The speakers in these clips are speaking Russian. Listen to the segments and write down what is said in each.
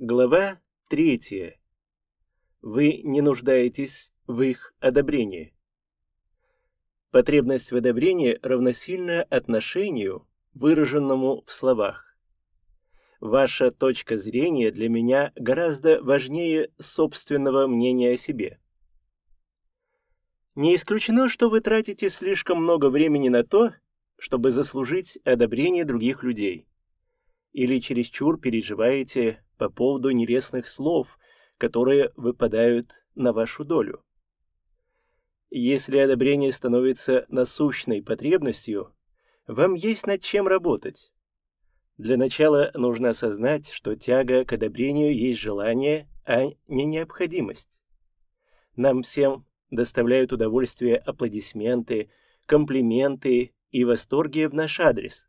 Глава третья. Вы не нуждаетесь в их одобрении. Потребность в одобрении равносильна отношению, выраженному в словах. Ваша точка зрения для меня гораздо важнее собственного мнения о себе. Не исключено, что вы тратите слишком много времени на то, чтобы заслужить одобрение других людей. Или чересчур переживаете по поводу нелестных слов, которые выпадают на вашу долю. Если одобрение становится насущной потребностью, вам есть над чем работать. Для начала нужно осознать, что тяга к одобрению есть желание, а не необходимость. Нам всем доставляют удовольствие аплодисменты, комплименты и восторги в наш адрес.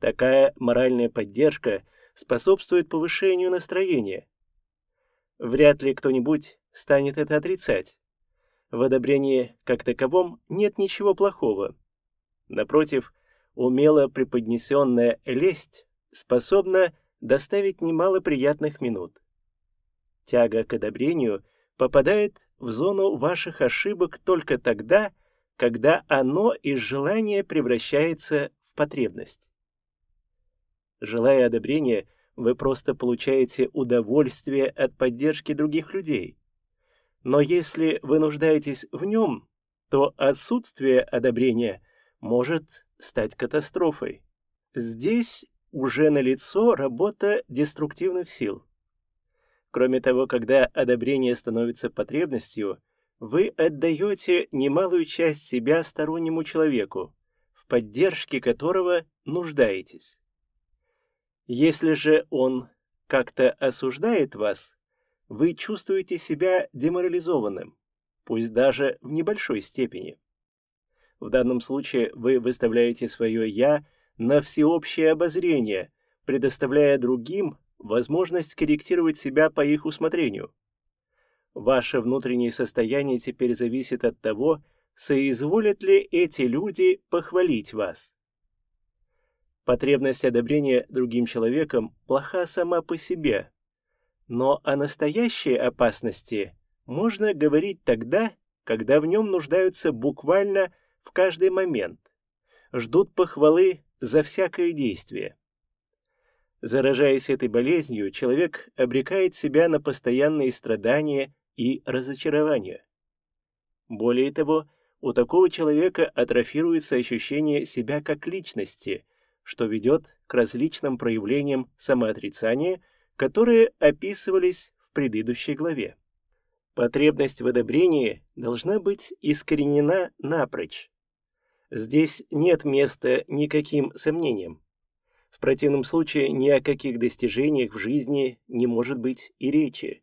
Такая моральная поддержка – способствует повышению настроения. Вряд ли кто-нибудь станет это отрицать. В одобрении как таковом нет ничего плохого. Напротив, умело преподнесенная лесть способна доставить немало приятных минут. Тяга к одобрению попадает в зону ваших ошибок только тогда, когда оно из желания превращается в потребность. Желая одобрения, вы просто получаете удовольствие от поддержки других людей. Но если вы нуждаетесь в нем, то отсутствие одобрения может стать катастрофой. Здесь уже налицо работа деструктивных сил. Кроме того, когда одобрение становится потребностью, вы отдаете немалую часть себя стороннему человеку, в поддержке которого нуждаетесь. Если же он как-то осуждает вас, вы чувствуете себя деморализованным, пусть даже в небольшой степени. В данном случае вы выставляете свое «я» на всеобщее обозрение, предоставляя другим возможность корректировать себя по их усмотрению. Ваше внутреннее состояние теперь зависит от того, соизволят ли эти люди похвалить вас. Потребность одобрения другим человеком плоха сама по себе, но о настоящей опасности можно говорить тогда, когда в нем нуждаются буквально в каждый момент, ждут похвалы за всякое действие. Заражаясь этой болезнью, человек обрекает себя на постоянные страдания и разочарования. Более того, у такого человека атрофируется ощущение себя как личности – что ведет к различным проявлениям самоотрицания, которые описывались в предыдущей главе. Потребность в одобрении должна быть искоренена напрочь. Здесь нет места никаким сомнениям. В противном случае ни о каких достижениях в жизни не может быть и речи.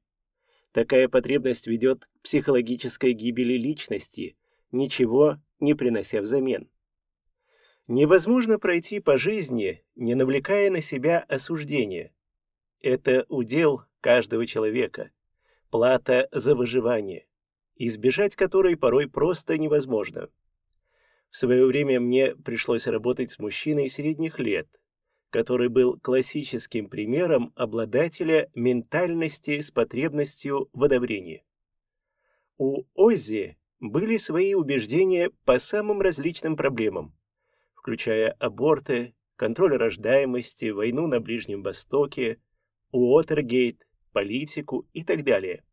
Такая потребность ведет к психологической гибели личности, ничего не принося взамен. Невозможно пройти по жизни, не навлекая на себя осуждение. Это удел каждого человека, плата за выживание, избежать которой порой просто невозможно. В свое время мне пришлось работать с мужчиной средних лет, который был классическим примером обладателя ментальности с потребностью в одобрении. У Оззи были свои убеждения по самым различным проблемам, включая аборты, контроль рождаемости, войну на Ближнем Востоке, Уотергейт, политику и так далее.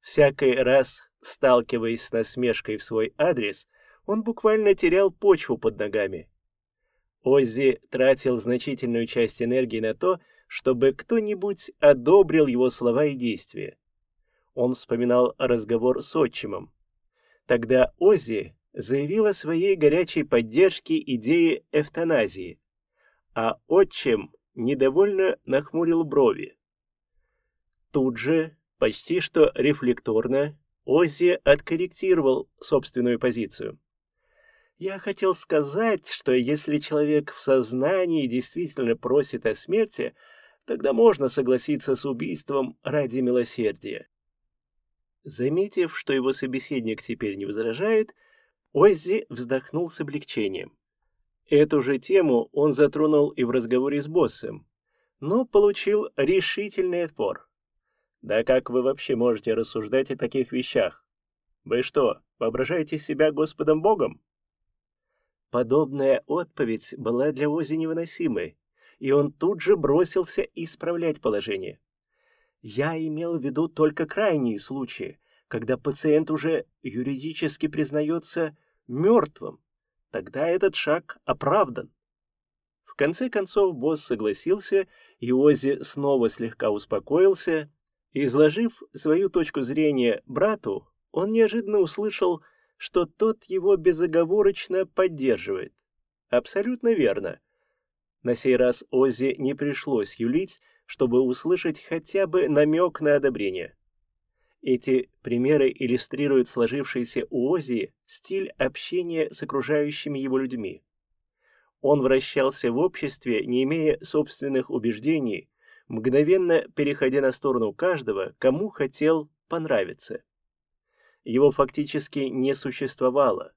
Всякий раз, сталкиваясь с насмешкой в свой адрес, он буквально терял почву под ногами. Оззи тратил значительную часть энергии на то, чтобы кто-нибудь одобрил его слова и действия. Он вспоминал разговор с отчимом. Тогда Оззи заявил о своей горячей поддержке идеи эвтаназии, а отчим недовольно нахмурил брови. Тут же, почти что рефлекторно, Оззи откорректировал собственную позицию. Я хотел сказать, что если человек в сознании действительно просит о смерти, тогда можно согласиться с убийством ради милосердия. Заметив, что его собеседник теперь не возражает, Оззи вздохнул с облегчением. Эту же тему он затронул и в разговоре с боссом. но получил решительный отпор. Да как вы вообще можете рассуждать о таких вещах? Вы что, воображаете себя Господом Богом? Подобная отповедь была для Ози невыносимой, и он тут же бросился исправлять положение. Я имел в виду только крайние случаи, когда пациент уже юридически признается мертвым. Тогда этот шаг оправдан. В конце концов босс согласился, и Ози снова слегка успокоился. Изложив свою точку зрения брату, он неожиданно услышал, что тот его безоговорочно поддерживает. Абсолютно верно. На сей раз Оззи не пришлось юлить, чтобы услышать хотя бы намек на одобрение. Эти примеры иллюстрируют сложившийся у Оззи стиль общения с окружающими его людьми. Он вращался в обществе, не имея собственных убеждений, мгновенно переходя на сторону каждого, кому хотел понравиться его фактически не существовало.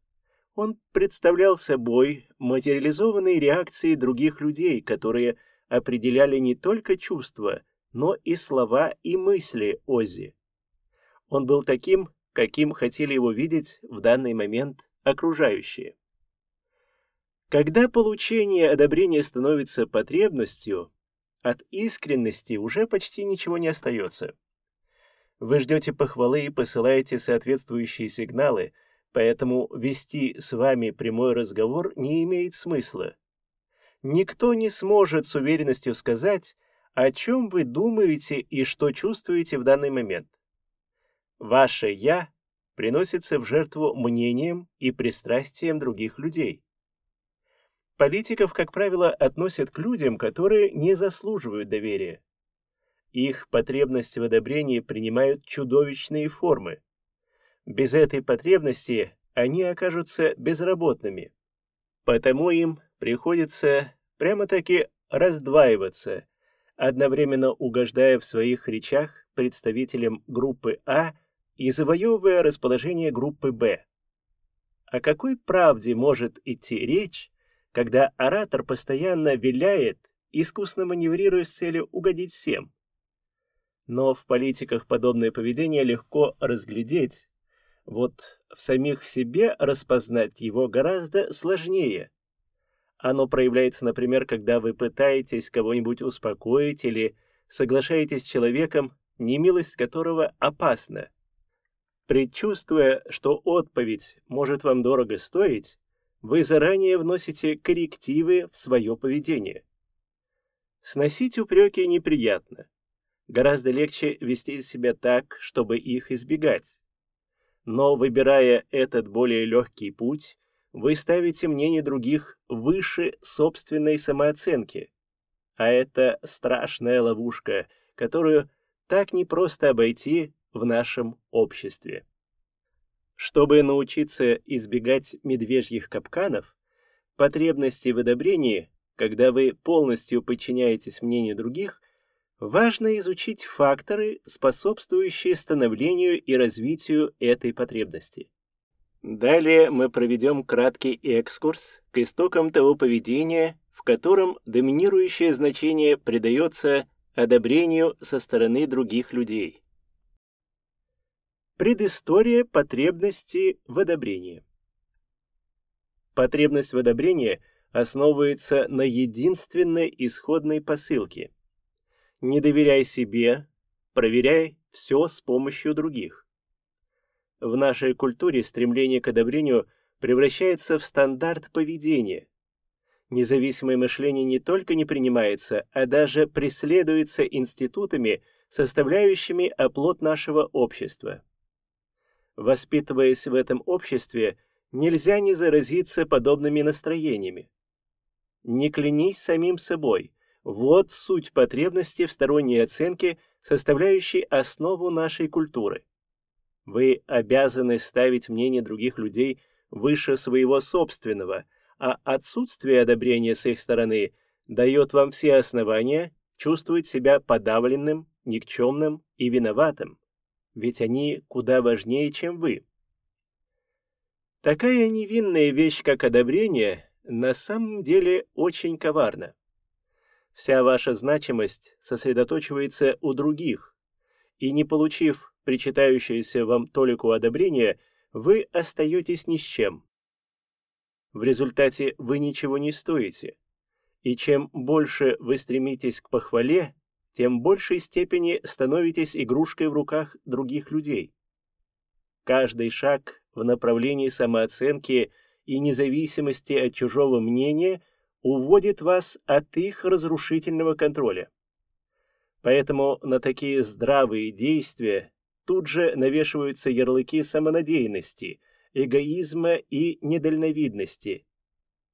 Он представлял собой материализованные реакции других людей, которые определяли не только чувства, но и слова и мысли Оззи. Он был таким, каким хотели его видеть в данный момент окружающие. Когда получение одобрения становится потребностью, от искренности уже почти ничего не остается. Вы ждете похвалы и посылаете соответствующие сигналы, поэтому вести с вами прямой разговор не имеет смысла. Никто не сможет с уверенностью сказать, о чем вы думаете и что чувствуете в данный момент. Ваше «я» приносится в жертву мнением и пристрастием других людей. Политиков, как правило, относят к людям, которые не заслуживают доверия. Их потребности в одобрении принимают чудовищные формы. Без этой потребности они окажутся безработными. Потому им приходится прямо-таки раздваиваться, одновременно угождая в своих речах представителям группы А и завоевывая расположение группы Б. О какой правде может идти речь, когда оратор постоянно виляет, искусно маневрируя с целью угодить всем? но в политиках подобное поведение легко разглядеть. Вот в самих себе распознать его гораздо сложнее. Оно проявляется, например, когда вы пытаетесь кого-нибудь успокоить или соглашаетесь с человеком, немилость которого опасна. Предчувствуя, что отповедь может вам дорого стоить, вы заранее вносите коррективы в свое поведение. Сносить упреки неприятно. Гораздо легче вести себя так, чтобы их избегать. Но выбирая этот более легкий путь, вы ставите мнение других выше собственной самооценки. А это страшная ловушка, которую так непросто обойти в нашем обществе. Чтобы научиться избегать медвежьих капканов, потребности в одобрении, когда вы полностью подчиняетесь мнению других – важно изучить факторы, способствующие становлению и развитию этой потребности. Далее мы проведем краткий экскурс к истокам того поведения, в котором доминирующее значение придается одобрению со стороны других людей. Предыстория потребности в одобрении. Потребность в одобрении основывается на единственной исходной посылке – не доверяй себе, проверяй все с помощью других. В нашей культуре стремление к одобрению превращается в стандарт поведения. Независимое мышление не только не принимается, а даже преследуется институтами, составляющими оплот нашего общества. Воспитываясь в этом обществе, нельзя не заразиться подобными настроениями. Не клянись самим собой – вот суть потребности в сторонней оценке, составляющей основу нашей культуры. Вы обязаны ставить мнение других людей выше своего собственного, а отсутствие одобрения с их стороны дает вам все основания чувствовать себя подавленным, никчемным и виноватым, ведь они куда важнее, чем вы. Такая невинная вещь, как одобрение, на самом деле очень коварна. Вся ваша значимость сосредоточивается у других, и не получив причитающееся вам толику одобрения, вы остаетесь ни с чем. В результате вы ничего не стоите, и чем больше вы стремитесь к похвале, тем большей степени становитесь игрушкой в руках других людей. Каждый шаг в направлении самооценки и независимости от чужого мнения уводит вас от их разрушительного контроля. Поэтому на такие здравые действия тут же навешиваются ярлыки самонадеянности, эгоизма и недальновидности.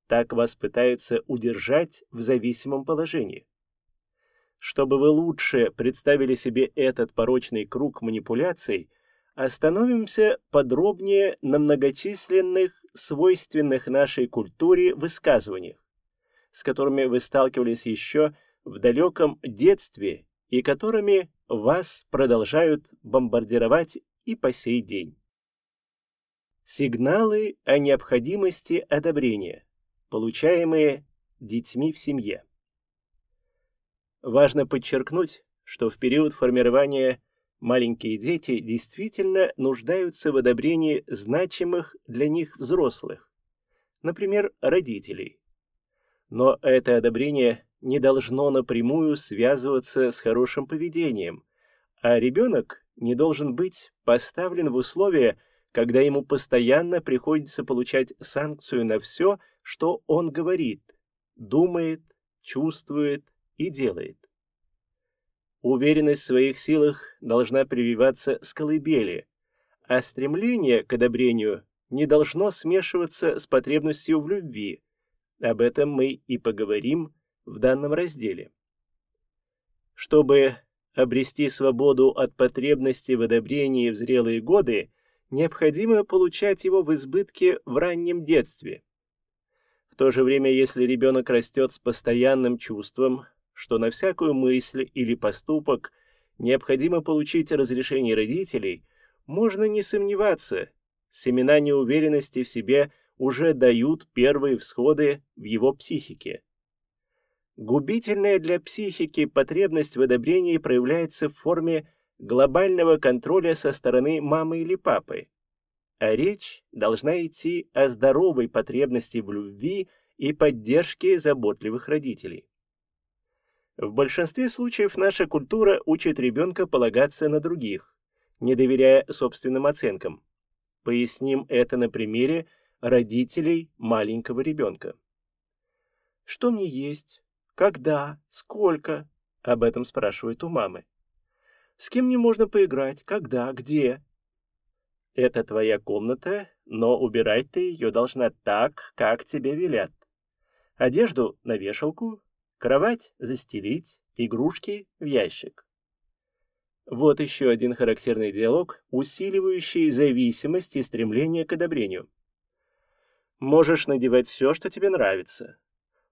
Так вас пытаются удержать в зависимом положении. Чтобы вы лучше представили себе этот порочный круг манипуляций, остановимся подробнее на многочисленных свойственных нашей культуре высказываниях, с которыми вы сталкивались еще в далеком детстве и которыми вас продолжают бомбардировать и по сей день. Сигналы о необходимости одобрения, получаемые детьми в семье. Важно подчеркнуть, что в период формирования маленькие дети действительно нуждаются в одобрении значимых для них взрослых, например, родителей. Но это одобрение не должно напрямую связываться с хорошим поведением, а ребенок не должен быть поставлен в условия, когда ему постоянно приходится получать санкцию на все, что он говорит, думает, чувствует и делает. Уверенность в своих силах должна прививаться с колыбели, а стремление к одобрению не должно смешиваться с потребностью в любви. Об этом мы и поговорим в данном разделе. Чтобы обрести свободу от потребности в одобрении в зрелые годы, необходимо получать его в избытке в раннем детстве. В то же время, если ребенок растет с постоянным чувством, что на всякую мысль или поступок необходимо получить разрешение родителей, можно не сомневаться, семена неуверенности в себе уже дают первые всходы в его психике. Губительная для психики потребность в одобрении проявляется в форме глобального контроля со стороны мамы или папы. А речь должна идти о здоровой потребности в любви и поддержке заботливых родителей. В большинстве случаев наша культура учит ребенка полагаться на других, не доверяя собственным оценкам. Поясним это на примере родителей маленького ребенка. Что мне есть? Когда? Сколько? Об этом спрашивают у мамы. С кем мне можно поиграть? Когда? Где? Это твоя комната, но убирать ты ее должна так, как тебе велят. Одежду на вешалку, кровать застелить, игрушки в ящик. Вот еще один характерный диалог, усиливающий зависимость и стремление к одобрению. Можешь надевать все, что тебе нравится.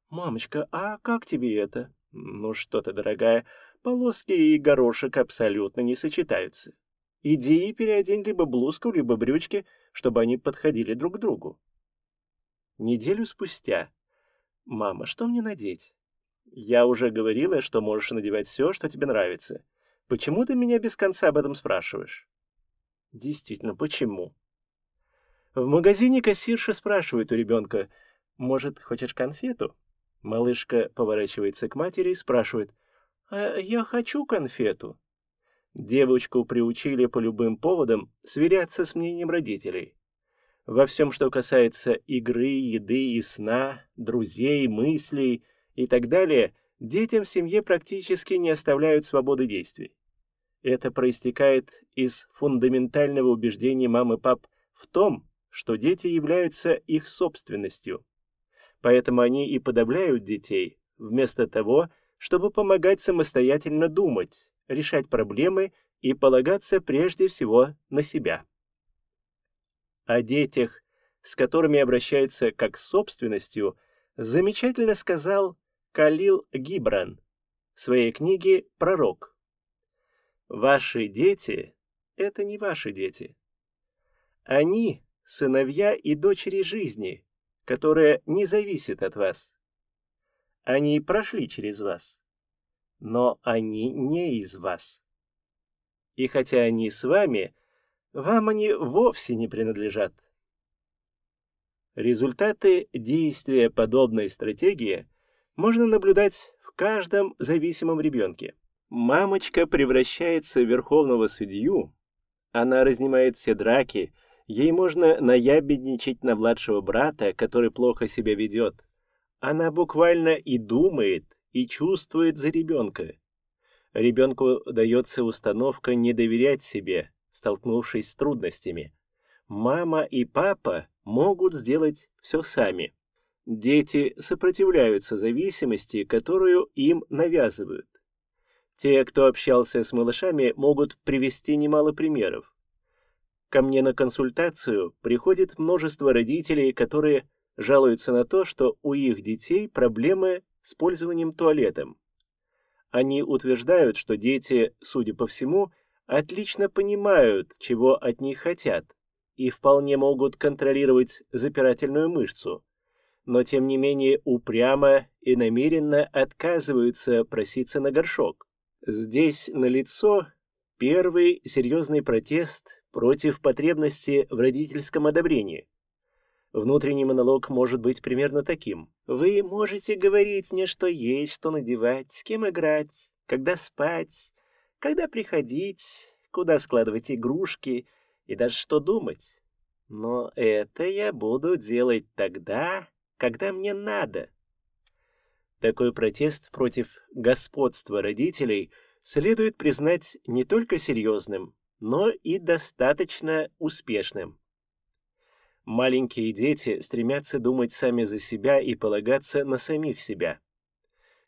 «Мамочка, а как тебе это?» «Ну что ты, дорогая, полоски и горошек абсолютно не сочетаются. Иди и переодень либо блузку, либо брючки, чтобы они подходили друг к другу». Неделю спустя. «Мама, что мне надеть?» «Я уже говорила, что можешь надевать все, что тебе нравится. Почему ты меня без конца об этом спрашиваешь?» «Действительно, почему?» В магазине кассирша спрашивает у ребенка, «Может, хочешь конфету?» Малышка поворачивается к матери и спрашивает, «А я хочу конфету». Девочку приучили по любым поводам сверяться с мнением родителей. Во всем, что касается игры, еды и сна, друзей, мыслей и так далее, детям в семье практически не оставляют свободы действий. Это проистекает из фундаментального убеждения мамы и пап в том, что дети являются их собственностью. Поэтому они и подавляют детей, вместо того, чтобы помогать самостоятельно думать, решать проблемы и полагаться прежде всего на себя. О детях, с которыми обращаются как с собственностью, замечательно сказал Калил Гибран в своей книге «Пророк». Ваши дети — это не ваши дети. Они — сыновья и дочери жизни, которая не зависит от вас. Они прошли через вас. Но они не из вас. И хотя они с вами, вам они вовсе не принадлежат. Результаты действия подобной стратегии можно наблюдать в каждом зависимом ребенке. Мамочка превращается в верховного судью, она разнимает все драки, ей можно наябедничать на младшего брата, который плохо себя ведет. Она буквально и думает, и чувствует за ребенка. Ребенку дается установка не доверять себе, столкнувшись с трудностями. Мама и папа могут сделать все сами. Дети сопротивляются зависимости, которую им навязывают. Те, кто общался с малышами, могут привести немало примеров. Ко мне на консультацию приходит множество родителей, которые жалуются на то, что у их детей проблемы с пользованием туалетом. Они утверждают, что дети, судя по всему, отлично понимают, чего от них хотят, и вполне могут контролировать запирательную мышцу, но тем не менее упрямо и намеренно отказываются проситься на горшок. Здесь налицо первый серьезный протест против потребности в родительском одобрении. Внутренний монолог может быть примерно таким. «Вы можете говорить мне, что есть, что надевать, с кем играть, когда спать, когда приходить, куда складывать игрушки и даже что думать. Но это я буду делать тогда, когда мне надо». Такой протест против господства родителей следует признать не только серьезным, но и достаточно успешным. Маленькие дети стремятся думать сами за себя и полагаться на самих себя.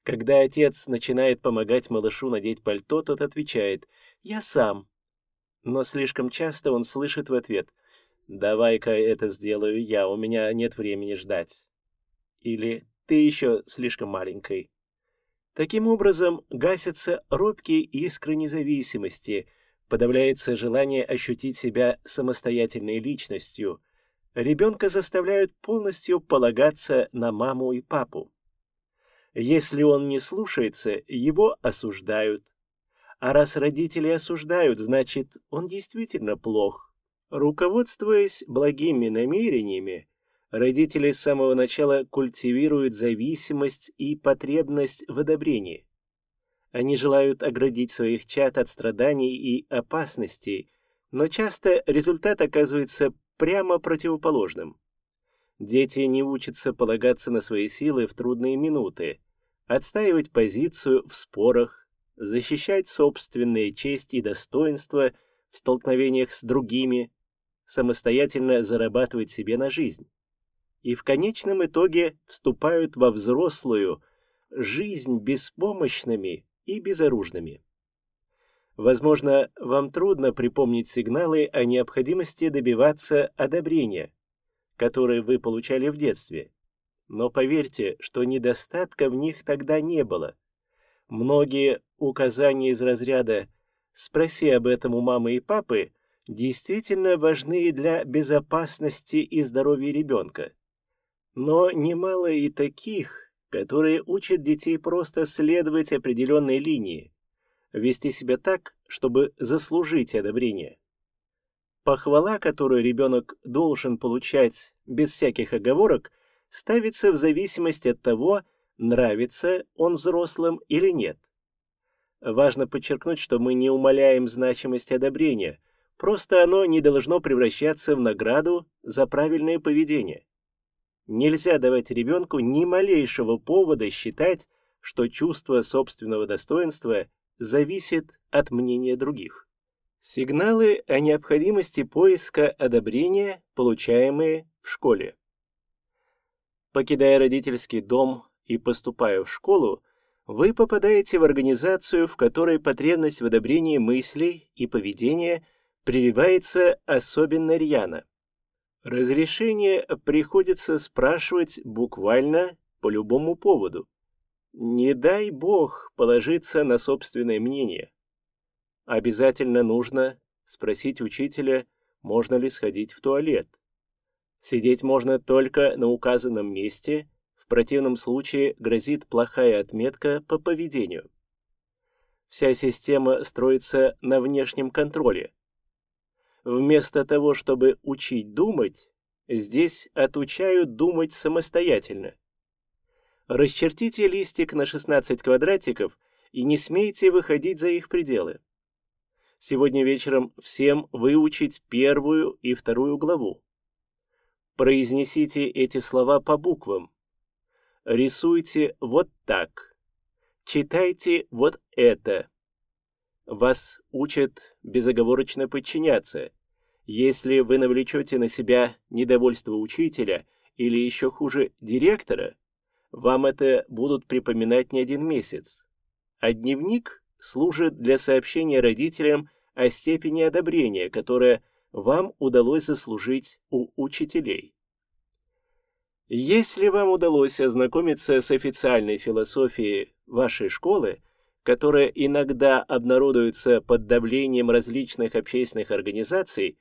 Когда отец начинает помогать малышу надеть пальто, тот отвечает «Я сам». Но слишком часто он слышит в ответ «Давай-ка это сделаю я, у меня нет времени ждать». Или ты еще слишком маленький. Таким образом, гасятся робкие искры независимости, подавляется желание ощутить себя самостоятельной личностью. Ребенка заставляют полностью полагаться на маму и папу. Если он не слушается, его осуждают. А раз родители осуждают, значит, он действительно плох. Руководствуясь благими намерениями, родители с самого начала культивируют зависимость и потребность в одобрении. Они желают оградить своих чад от страданий и опасностей, но часто результат оказывается прямо противоположным. Дети не учатся полагаться на свои силы в трудные минуты, отстаивать позицию в спорах, защищать собственные честь и достоинство в столкновениях с другими, самостоятельно зарабатывать себе на жизнь и в конечном итоге вступают во взрослую жизнь беспомощными и безоружными. Возможно, вам трудно припомнить сигналы о необходимости добиваться одобрения, которые вы получали в детстве. Но поверьте, что недостатка в них тогда не было. Многие указания из разряда «спроси об этом у мамы и папы» действительно важны для безопасности и здоровья ребенка. Но немало и таких, которые учат детей просто следовать определенной линии, вести себя так, чтобы заслужить одобрение. Похвала, которую ребенок должен получать без всяких оговорок, ставится в зависимости от того, нравится он взрослым или нет. Важно подчеркнуть, что мы не умаляем значимость одобрения, просто оно не должно превращаться в награду за правильное поведение. Нельзя давать ребенку ни малейшего повода считать, что чувство собственного достоинства зависит от мнения других. Сигналы о необходимости поиска одобрения, получаемые в школе. Покидая родительский дом и поступая в школу, вы попадаете в организацию, в которой потребность в одобрении мыслей и поведения прививается особенно рьяно. Разрешение приходится спрашивать буквально по любому поводу. Не дай бог положиться на собственное мнение. Обязательно нужно спросить учителя, можно ли сходить в туалет. Сидеть можно только на указанном месте, в противном случае грозит плохая отметка по поведению. Вся система строится на внешнем контроле. Вместо того, чтобы учить думать, здесь отучают думать самостоятельно. Расчертите листик на 16 квадратиков и не смейте выходить за их пределы. Сегодня вечером всем выучить первую и вторую главу. Произнесите эти слова по буквам. Рисуйте вот так. Читайте вот это. Вас учат безоговорочно подчиняться. Если вы навлечете на себя недовольство учителя или еще хуже директора, вам это будут припоминать не один месяц. А дневник служит для сообщения родителям о степени одобрения, которое вам удалось заслужить у учителей. Если вам удалось ознакомиться с официальной философией вашей школы, которая иногда обнародуется под давлением различных общественных организаций,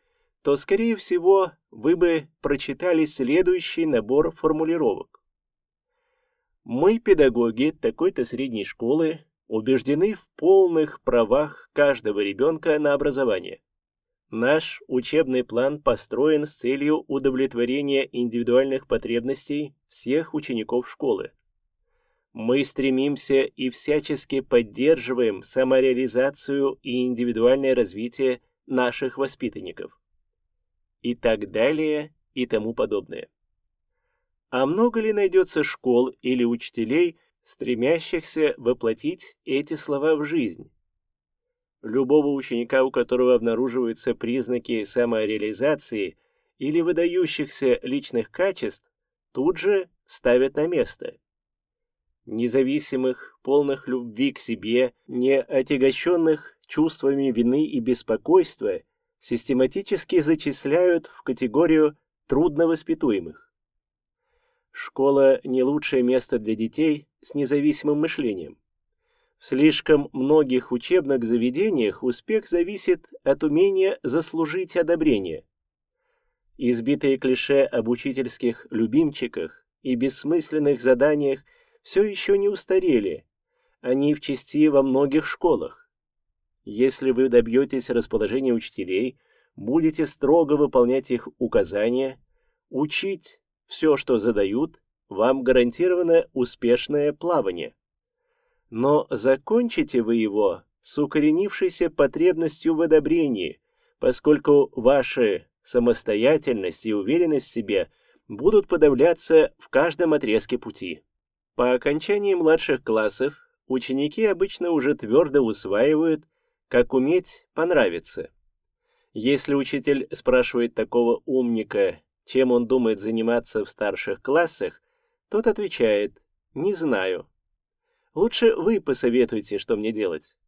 то, скорее всего, вы бы прочитали следующий набор формулировок. Мы, педагоги такой-то средней школы, убеждены в полных правах каждого ребенка на образование. Наш учебный план построен с целью удовлетворения индивидуальных потребностей всех учеников школы. Мы стремимся и всячески поддерживаем самореализацию и индивидуальное развитие наших воспитанников. И так далее и тому подобное. А много ли найдется школ или учителей, стремящихся воплотить эти слова в жизнь? Любого ученика, у которого обнаруживаются признаки самореализации или выдающихся личных качеств, тут же ставят на место. Независимых, полных любви к себе, не отягощенных чувствами вины и беспокойства, систематически зачисляют в категорию трудновоспитуемых. Школа – не лучшее место для детей с независимым мышлением. В слишком многих учебных заведениях успех зависит от умения заслужить одобрение. Избитые клише об учительских любимчиках и бессмысленных заданиях все еще не устарели. Они в части во многих школах. Если вы добьетесь расположения учителей, будете строго выполнять их указания, учить все, что задают, вам гарантировано успешное плавание. Но закончите вы его с укоренившейся потребностью в одобрении, поскольку ваши самостоятельность и уверенность в себе будут подавляться в каждом отрезке пути. По окончании младших классов ученики обычно уже твердо усваивают, как уметь понравиться. Если учитель спрашивает такого умника, чем он думает заниматься в старших классах, тот отвечает «не знаю». Лучше вы посоветуйте, что мне делать.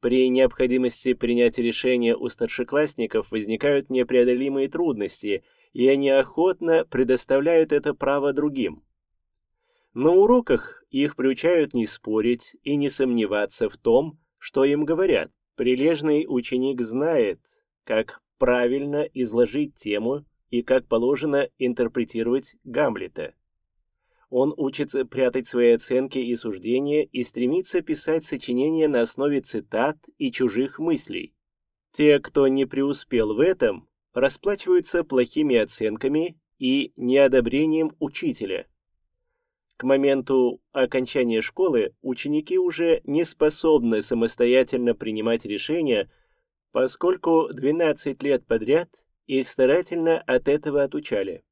При необходимости принять решение у старшеклассников возникают непреодолимые трудности, и они охотно предоставляют это право другим. На уроках их приучают не спорить и не сомневаться в том, что им говорят. Прилежный ученик знает, как правильно изложить тему и как положено интерпретировать Гамлета. Он учится прятать свои оценки и суждения и стремится писать сочинения на основе цитат и чужих мыслей. Те, кто не преуспел в этом, расплачиваются плохими оценками и неодобрением учителя. К моменту окончания школы ученики уже не способны самостоятельно принимать решения, поскольку 12 лет подряд их старательно от этого отучали.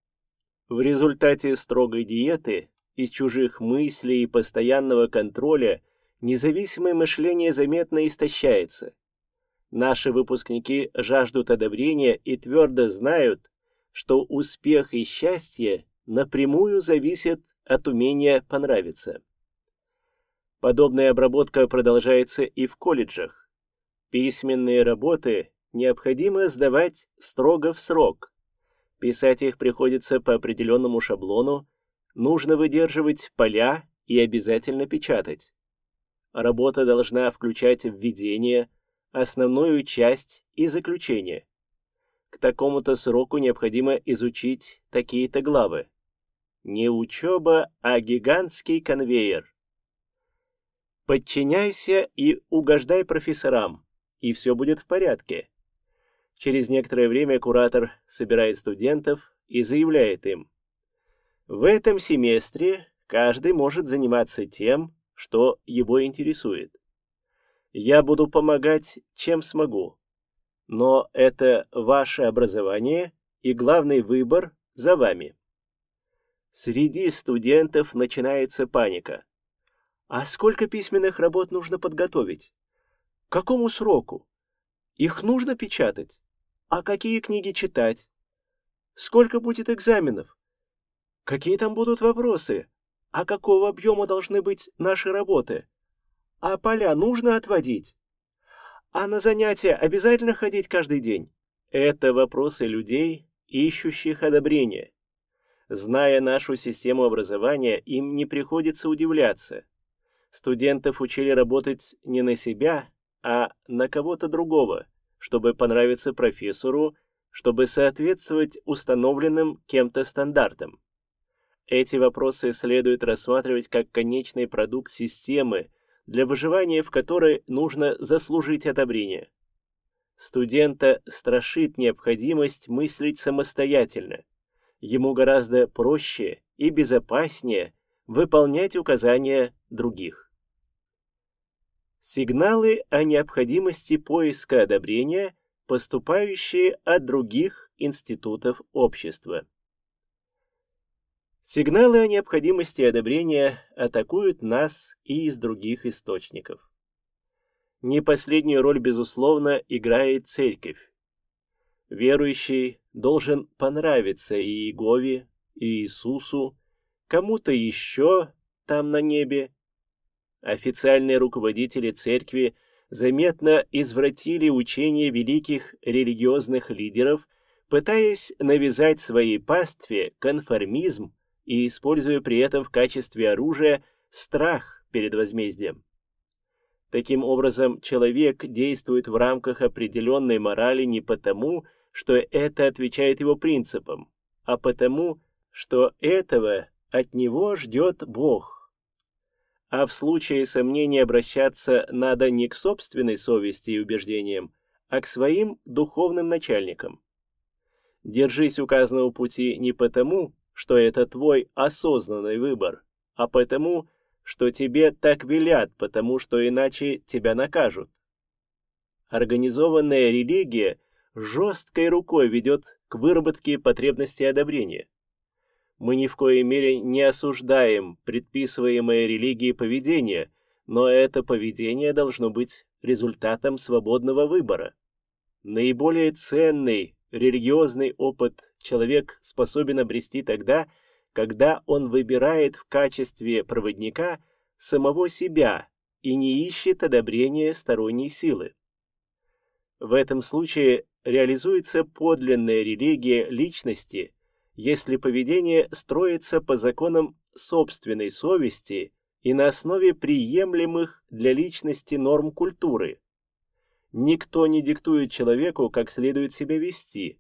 В результате строгой диеты, из чужих мыслей и постоянного контроля независимое мышление заметно истощается. Наши выпускники жаждут одобрения и твердо знают, что успех и счастье напрямую зависят от умения понравиться. Подобная обработка продолжается и в колледжах. Письменные работы необходимо сдавать строго в срок, Писать их приходится по определенному шаблону, нужно выдерживать поля и обязательно печатать. Работа должна включать введение, основную часть и заключение. К такому-то сроку необходимо изучить такие-то главы. Не учеба, а гигантский конвейер. Подчиняйся и угождай профессорам, и все будет в порядке. Через некоторое время куратор собирает студентов и заявляет им, в этом семестре каждый может заниматься тем, что его интересует. Я буду помогать, чем смогу. Но это ваше образование, и главный выбор за вами. Среди студентов начинается паника. А сколько письменных работ нужно подготовить? К какому сроку? Их нужно печатать? А какие книги читать? Сколько будет экзаменов? Какие там будут вопросы? А какого объема должны быть наши работы? А поля нужно отводить? А на занятия обязательно ходить каждый день? Это вопросы людей, ищущих одобрения. Зная нашу систему образования, им не приходится удивляться. Студентов учили работать не на себя, а на кого-то другого, чтобы понравиться профессору, чтобы соответствовать установленным кем-то стандартам. Эти вопросы следует рассматривать как конечный продукт системы, для выживания в которой нужно заслужить одобрение. Студента страшит необходимость мыслить самостоятельно. Ему гораздо проще и безопаснее выполнять указания других. Сигналы о необходимости поиска одобрения, поступающие от других институтов общества. Сигналы о необходимости одобрения атакуют нас и из других источников. Не последнюю роль, безусловно, играет церковь. Верующий должен понравиться и Иегове, и Иисусу, кому-то еще там на небе. Официальные руководители церкви заметно извратили учение великих религиозных лидеров, пытаясь навязать своей пастве конформизм и используя при этом в качестве оружия страх перед возмездием. Таким образом, человек действует в рамках определенной морали не потому, что это отвечает его принципам, а потому, что этого от него ждет Бог. А в случае сомнений обращаться надо не к собственной совести и убеждениям, а к своим духовным начальникам. Держись указанного пути не потому, что это твой осознанный выбор, а потому, что тебе так велят, потому что иначе тебя накажут. Организованная религия жесткой рукой ведет к выработке потребности одобрения. Мы ни в коей мере не осуждаем предписываемое религии поведение, но это поведение должно быть результатом свободного выбора. Наиболее ценный религиозный опыт человек способен обрести тогда, когда он выбирает в качестве проводника самого себя и не ищет одобрения сторонней силы. В этом случае реализуется подлинная религия личности, если поведение строится по законам собственной совести и на основе приемлемых для личности норм культуры. Никто не диктует человеку, как следует себя вести,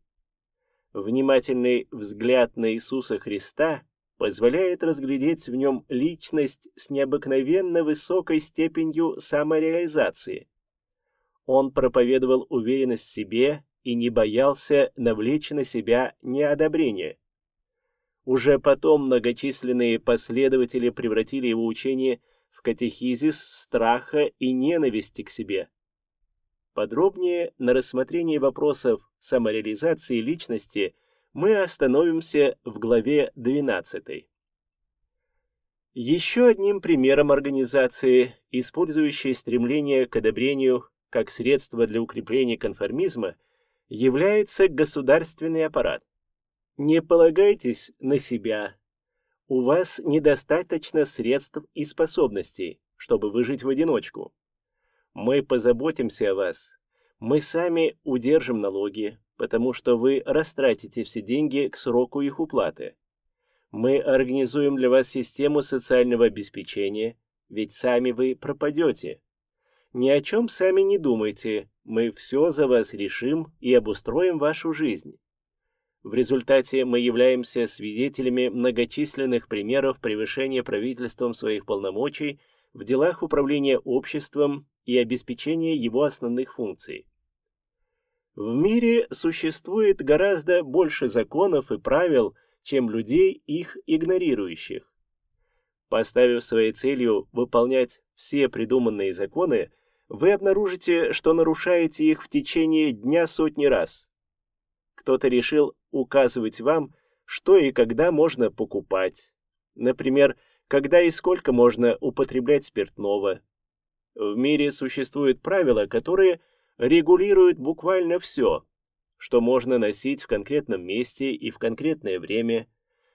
Внимательный взгляд на Иисуса Христа позволяет разглядеть в нем личность с необыкновенно высокой степенью самореализации. Он проповедовал уверенность в себе и не боялся навлечь на себя неодобрение. Уже потом многочисленные последователи превратили его учение в катехизис страха и ненависти к себе. Подробнее на рассмотрении вопросов самореализации личности мы остановимся в главе 12. Еще одним примером организации, использующей стремление к одобрению как средство для укрепления конформизма, является государственный аппарат. Не полагайтесь на себя. У вас недостаточно средств и способностей, чтобы выжить в одиночку. Мы позаботимся о вас. Мы сами удержим налоги, потому что вы растратите все деньги к сроку их уплаты. Мы организуем для вас систему социального обеспечения, ведь сами вы пропадете. Ни о чем сами не думайте, мы все за вас решим и обустроим вашу жизнь. В результате мы являемся свидетелями многочисленных примеров превышения правительством своих полномочий в делах управления обществом и обеспечения его основных функций. В мире существует гораздо больше законов и правил, чем людей, их игнорирующих. Поставив своей целью выполнять все придуманные законы, вы обнаружите, что нарушаете их в течение дня сотни раз. Кто-то решил указывать вам, что и когда можно покупать. Например, когда и сколько можно употреблять спиртного. В мире существуют правила, которые регулируют буквально все, что можно носить в конкретном месте и в конкретное время,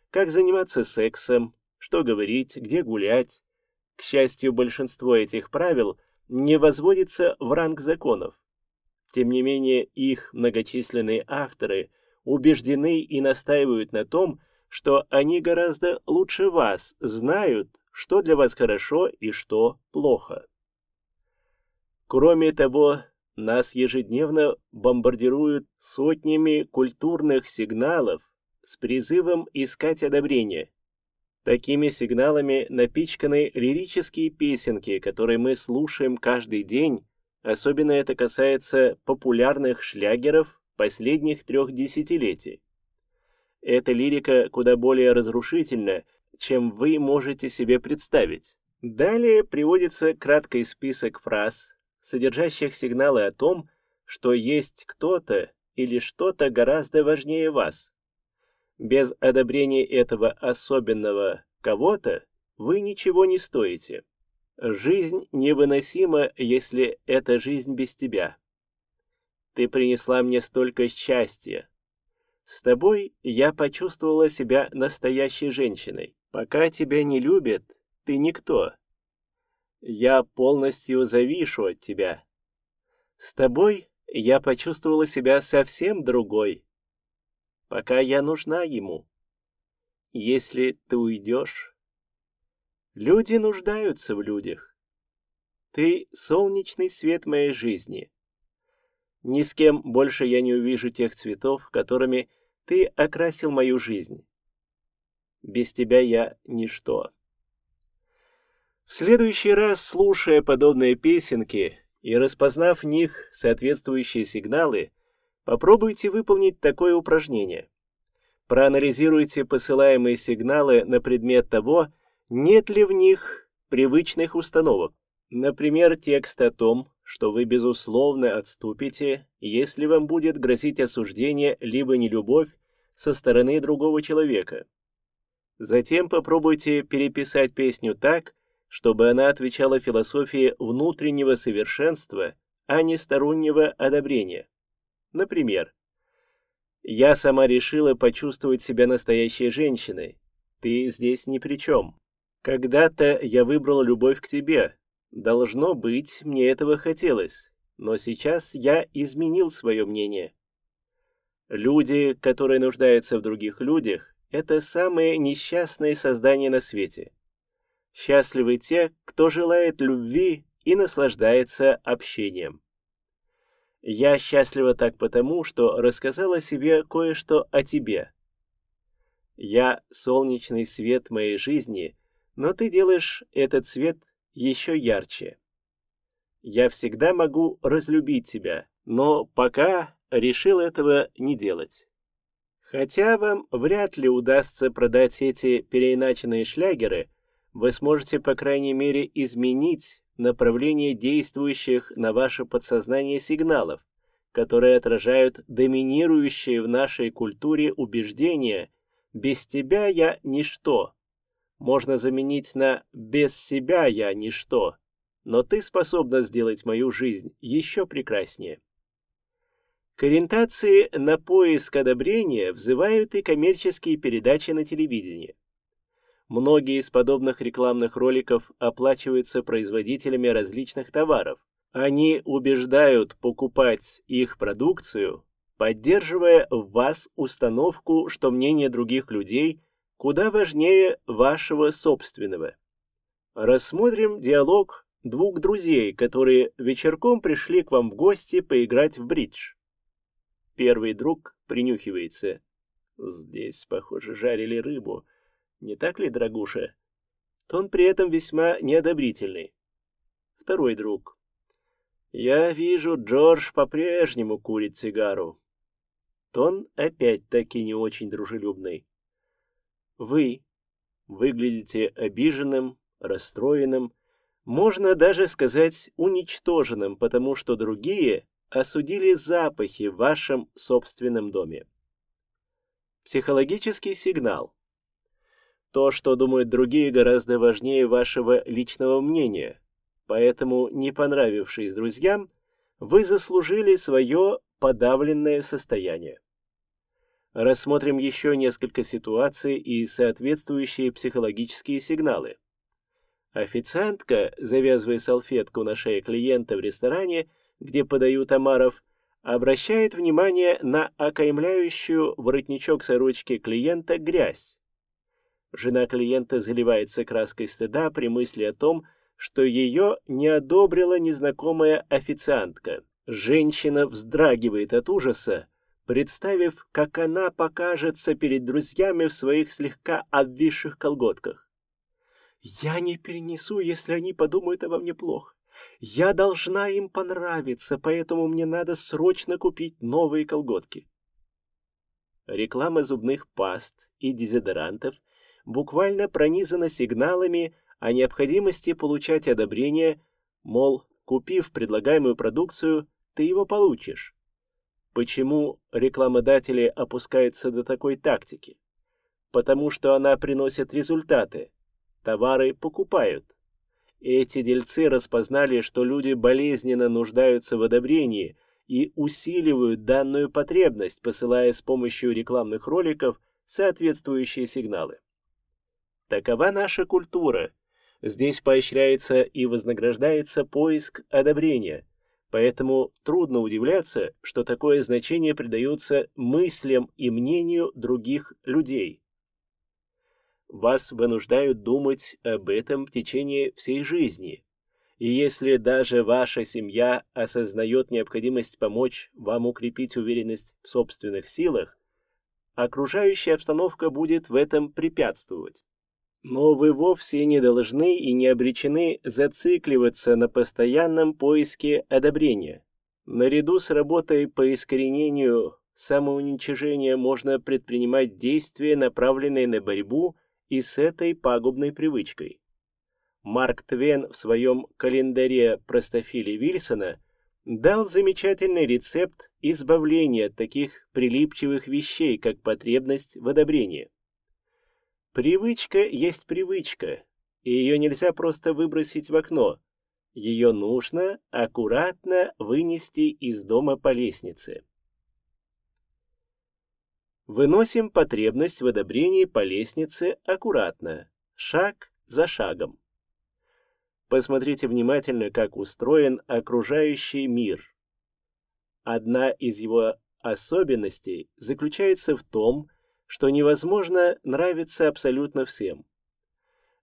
как заниматься сексом, что говорить, где гулять. К счастью, большинство этих правил не возводится в ранг законов. Тем не менее, их многочисленные авторы – убеждены и настаивают на том, что они гораздо лучше вас знают, что для вас хорошо и что плохо. Кроме того, нас ежедневно бомбардируют сотнями культурных сигналов с призывом искать одобрение. Такими сигналами напичканы лирические песенки, которые мы слушаем каждый день, особенно это касается популярных шлягеров последних трех десятилетий. Эта лирика куда более разрушительна, чем вы можете себе представить. Далее приводится краткий список фраз, содержащих сигналы о том, что есть кто-то или что-то гораздо важнее вас. Без одобрения этого особенного кого-то вы ничего не стоите. Жизнь невыносима, если это жизнь без тебя. Ты принесла мне столько счастья. С тобой я почувствовала себя настоящей женщиной. Пока тебя не любят, ты никто. Я полностью завишу от тебя. С тобой я почувствовала себя совсем другой. Пока я нужна ему. Если ты уйдешь... Люди нуждаются в людях. Ты — солнечный свет моей жизни. Ни с кем больше я не увижу тех цветов, которыми ты окрасил мою жизнь. Без тебя я ничто. В следующий раз, слушая подобные песенки и распознав в них соответствующие сигналы, попробуйте выполнить такое упражнение. Проанализируйте посылаемые сигналы на предмет того, нет ли в них привычных установок. Например, текст о том, что вы безусловно отступите, если вам будет грозить осуждение либо нелюбовь со стороны другого человека. Затем попробуйте переписать песню так, чтобы она отвечала философии внутреннего совершенства, а не стороннего одобрения. Например, «Я сама решила почувствовать себя настоящей женщиной. Ты здесь ни при чем. Когда-то я выбрала любовь к тебе, Должно быть, мне этого хотелось, но сейчас я изменил свое мнение. Люди, которые нуждаются в других людях, это самые несчастные создания на свете. Счастливы те, кто желает любви и наслаждается общением. Я счастлива так потому, что рассказала себе кое-что о тебе. Я солнечный свет моей жизни, но ты делаешь этот свет еще ярче. Я всегда могу разлюбить тебя, но пока решил этого не делать. Хотя вам вряд ли удастся продать эти переиначенные шлягеры, вы сможете, по крайней мере, изменить направление действующих на ваше подсознание сигналов, которые отражают доминирующие в нашей культуре убеждения «без тебя я ничто», можно заменить на «без себя я ничто», но ты способна сделать мою жизнь еще прекраснее. К ориентации на поиск одобрения взывают и коммерческие передачи на телевидении. Многие из подобных рекламных роликов оплачиваются производителями различных товаров. Они убеждают покупать их продукцию, поддерживая в вас установку, что мнение других людей – куда важнее вашего собственного. Рассмотрим диалог двух друзей, которые вечерком пришли к вам в гости поиграть в бридж. Первый друг принюхивается. Здесь, похоже, жарили рыбу. Не так ли, дорогуша? Тон при этом весьма неодобрительный. Второй друг. Я вижу, Джордж по-прежнему курит сигару. Тон опять-таки не очень дружелюбный. Вы выглядите обиженным, расстроенным, можно даже сказать уничтоженным, потому что другие осудили запахи в вашем собственном доме. Психологический сигнал. То, что думают другие, гораздо важнее вашего личного мнения. Поэтому, не понравившись друзьям, вы заслужили свое подавленное состояние. Рассмотрим еще несколько ситуаций и соответствующие психологические сигналы. Официантка, завязывая салфетку на шее клиента в ресторане, где подают омаров, обращает внимание на окаймляющую воротничок сорочки клиента грязь. Жена клиента заливается краской стыда при мысли о том, что ее не одобрила незнакомая официантка. Женщина вздрагивает от ужаса, представив, как она покажется перед друзьями в своих слегка обвисших колготках. «Я не перенесу, если они подумают обо мне плохо. Я должна им понравиться, поэтому мне надо срочно купить новые колготки». Реклама зубных паст и дезодорантов буквально пронизана сигналами о необходимости получать одобрение, мол, купив предлагаемую продукцию, ты его получишь. Почему рекламодатели опускаются до такой тактики? Потому что она приносит результаты. Товары покупают. Эти дельцы распознали, что люди болезненно нуждаются в одобрении и усиливают данную потребность, посылая с помощью рекламных роликов соответствующие сигналы. Такова наша культура. Здесь поощряется и вознаграждается поиск одобрения, поэтому трудно удивляться, что такое значение придается мыслям и мнению других людей. Вас вынуждают думать об этом в течение всей жизни. И если даже ваша семья осознает необходимость помочь вам укрепить уверенность в собственных силах, окружающая обстановка будет в этом препятствовать. Но вы вовсе не должны и не обречены зацикливаться на постоянном поиске одобрения. Наряду с работой по искоренению самоуничижения можно предпринимать действия, направленные на борьбу и с этой пагубной привычкой. Марк Твен в своем календаре простофили Вильсона дал замечательный рецепт избавления от таких прилипчивых вещей, как потребность в одобрении. Привычка есть привычка, и ее нельзя просто выбросить в окно. Ее нужно аккуратно вынести из дома по лестнице. Выносим потребность в одобрении по лестнице аккуратно, шаг за шагом. Посмотрите внимательно, как устроен окружающий мир. Одна из его особенностей заключается в том, что невозможно нравиться абсолютно всем.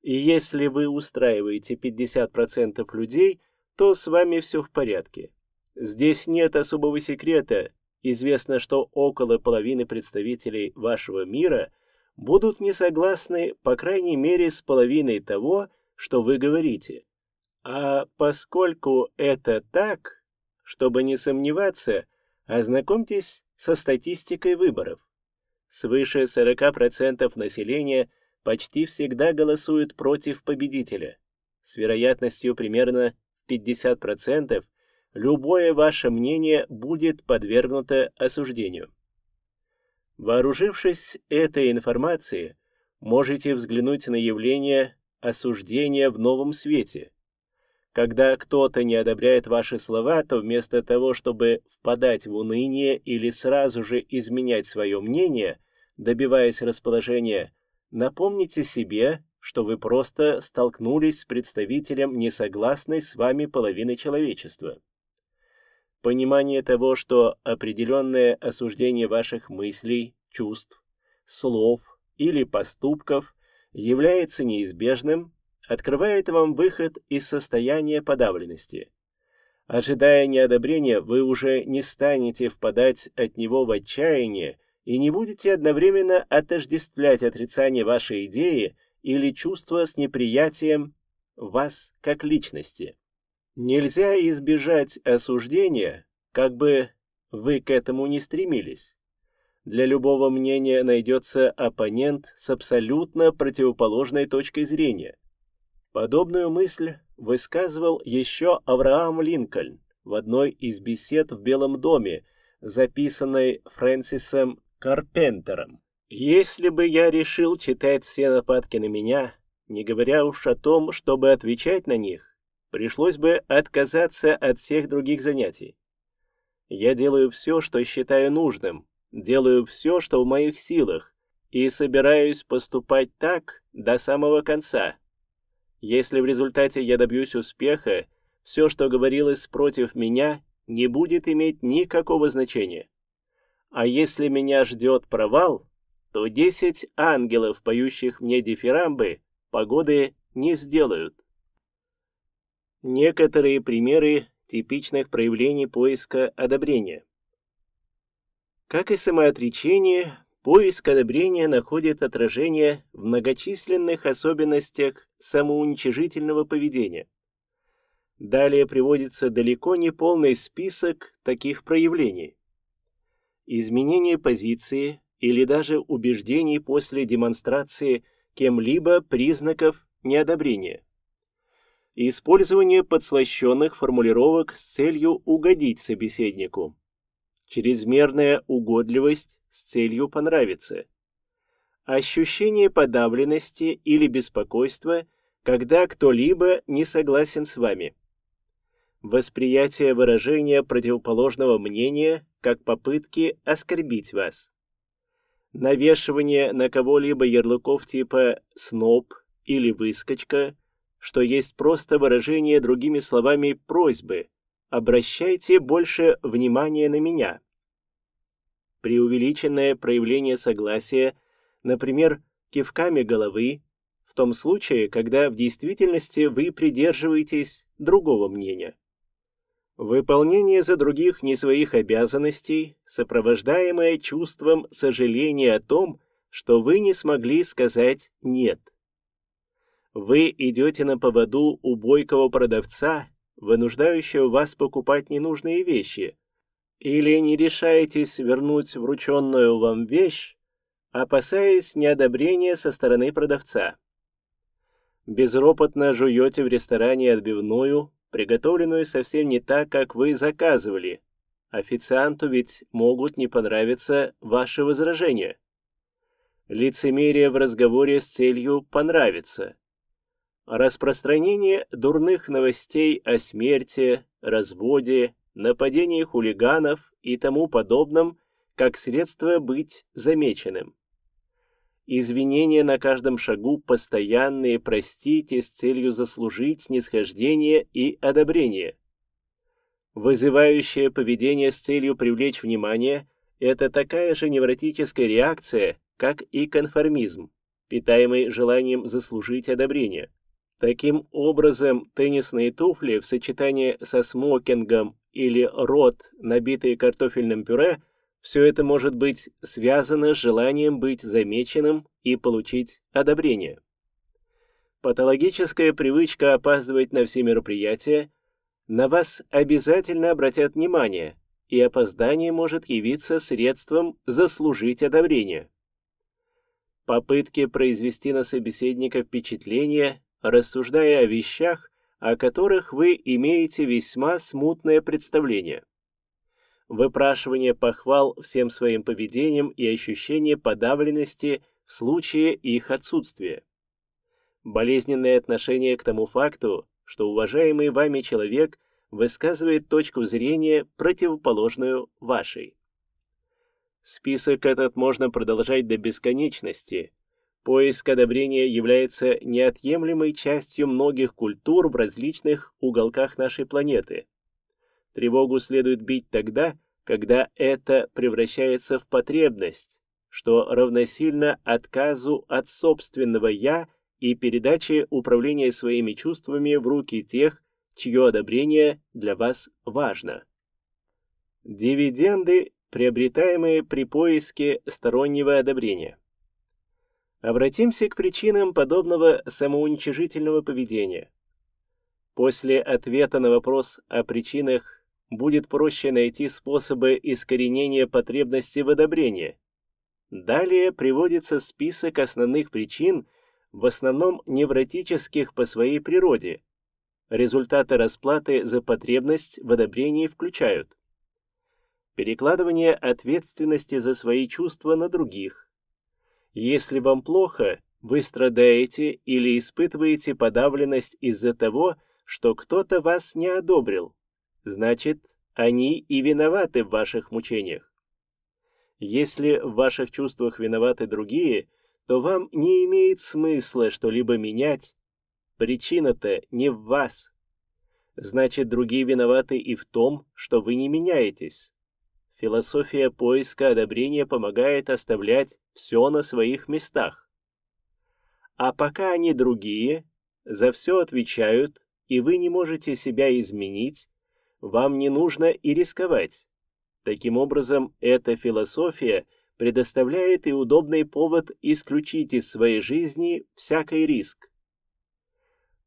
И если вы устраиваете 50% людей, то с вами все в порядке. Здесь нет особого секрета. Известно, что около половины представителей вашего мира будут не согласны, по крайней мере, с половиной того, что вы говорите. А поскольку это так, чтобы не сомневаться, ознакомьтесь со статистикой выборов. Свыше 40% населения почти всегда голосуют против победителя. С вероятностью примерно в 50% любое ваше мнение будет подвергнуто осуждению. Вооружившись этой информацией, можете взглянуть на явление осуждения в новом свете. Когда кто-то не одобряет ваши слова, то вместо того, чтобы впадать в уныние или сразу же изменять свое мнение, добиваясь расположения, напомните себе, что вы просто столкнулись с представителем несогласной с вами половины человечества. Понимание того, что определенное осуждение ваших мыслей, чувств, слов или поступков является неизбежным, открывает вам выход из состояния подавленности. Ожидая неодобрения, вы уже не станете впадать от него в отчаяние и не будете одновременно отождествлять отрицание вашей идеи или чувства с неприятием вас как личности. Нельзя избежать осуждения, как бы вы к этому не стремились. Для любого мнения найдется оппонент с абсолютно противоположной точкой зрения. Подобную мысль высказывал еще Авраам Линкольн в одной из бесед в Белом доме, записанной Фрэнсисом Карпентером. «Если бы я решил читать все нападки на меня, не говоря уж о том, чтобы отвечать на них, пришлось бы отказаться от всех других занятий. Я делаю все, что считаю нужным, делаю все, что в моих силах, и собираюсь поступать так до самого конца. Если в результате я добьюсь успеха, все, что говорилось против меня, не будет иметь никакого значения. А если меня ждет провал, то десять ангелов, поющих мне дифирамбы, погоды не сделают. Некоторые примеры типичных проявлений поиска одобрения. Как и самоотречение, поиск одобрения находит отражение в многочисленных особенностях самоуничижительного поведения. Далее приводится далеко не полный список таких проявлений. Изменение позиции или даже убеждений после демонстрации кем-либо признаков неодобрения использование подслащенных формулировок с целью угодить собеседнику, чрезмерная угодливость с целью понравиться, ощущение подавленности или беспокойства, когда кто-либо не согласен с вами, восприятие выражения противоположного мнения как попытки оскорбить вас, навешивание на кого-либо ярлыков типа «сноб» или «выскочка», что есть просто выражение другими словами просьбы «обращайте больше внимания на меня». Преувеличенное проявление согласия, например, кивками головы, в том случае, когда в действительности вы придерживаетесь другого мнения. Выполнение за других не своих обязанностей, сопровождаемое чувством сожаления о том, что вы не смогли сказать «нет». Вы идете на поводу у бойкого продавца, вынуждающего вас покупать ненужные вещи, или не решаетесь вернуть врученную вам вещь, опасаясь неодобрения со стороны продавца. Безропотно жуете в ресторане отбивную, приготовленную совсем не так, как вы заказывали. Официанту ведь могут не понравиться ваши возражения. Лицемерие в разговоре с целью понравиться распространение дурных новостей о смерти, разводе, нападении хулиганов и тому подобном как средство быть замеченным. Извинения на каждом шагу постоянные простите с целью заслужить снисхождение и одобрение. Вызывающее поведение с целью привлечь внимание – это такая же невротическая реакция, как и конформизм, питаемый желанием заслужить одобрение. Таким образом, теннисные туфли в сочетании со смокингом или рот, набитый картофельным пюре, все это может быть связано с желанием быть замеченным и получить одобрение. Патологическая привычка опаздывать на все мероприятия на вас обязательно обратят внимание, и опоздание может явиться средством заслужить одобрение. Попытки произвести на собеседника впечатление рассуждая о вещах, о которых вы имеете весьма смутное представление. Выпрашивание похвал всем своим поведением и ощущение подавленности в случае их отсутствия. Болезненное отношение к тому факту, что уважаемый вами человек высказывает точку зрения, противоположную вашей. Список этот можно продолжать до бесконечности, Поиск одобрения является неотъемлемой частью многих культур в различных уголках нашей планеты. Тревогу следует бить тогда, когда это превращается в потребность, что равносильно отказу от собственного «я» и передаче управления своими чувствами в руки тех, чье одобрение для вас важно. Дивиденды приобретаемые при поиске стороннего одобрения. Обратимся к причинам подобного самоуничижительного поведения. После ответа на вопрос о причинах будет проще найти способы искоренения потребности в одобрении. Далее приводится список основных причин, в основном невротических по своей природе. Результаты расплаты за потребность в одобрении включают перекладывание ответственности за свои чувства на других. Если вам плохо, вы страдаете или испытываете подавленность из-за того, что кто-то вас не одобрил. Значит, они и виноваты в ваших мучениях. Если в ваших чувствах виноваты другие, то вам не имеет смысла что-либо менять. Причина-то не в вас. Значит, другие виноваты и в том, что вы не меняетесь. Философия поиска одобрения помогает оставлять все на своих местах. А пока они другие, за все отвечают, и вы не можете себя изменить, вам не нужно и рисковать. Таким образом, эта философия предоставляет и удобный повод исключить из своей жизни всякий риск.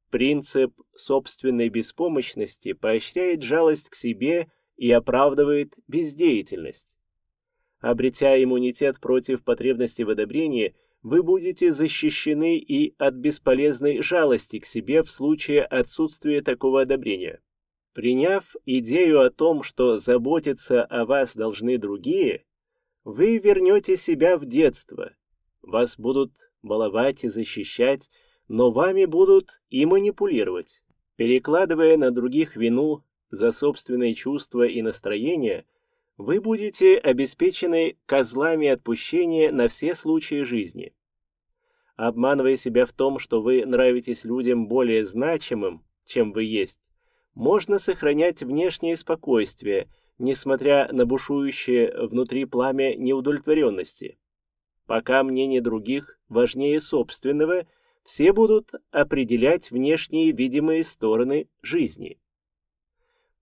Принцип собственной беспомощности поощряет жалость к себе и оправдывает бездеятельность. Обретя иммунитет против потребности в одобрении, вы будете защищены и от бесполезной жалости к себе в случае отсутствия такого одобрения. Приняв идею о том, что заботиться о вас должны другие, вы вернете себя в детство. Вас будут баловать и защищать, но вами будут и манипулировать. Перекладывая на других вину за собственные чувства и настроения, вы будете обеспечены козлами отпущения на все случаи жизни. Обманывая себя в том, что вы нравитесь людям более значимым, чем вы есть, можно сохранять внешнее спокойствие, несмотря на бушующее внутри пламя неудовлетворенности. Пока мнение других важнее собственного, все будут определять внешние видимые стороны жизни.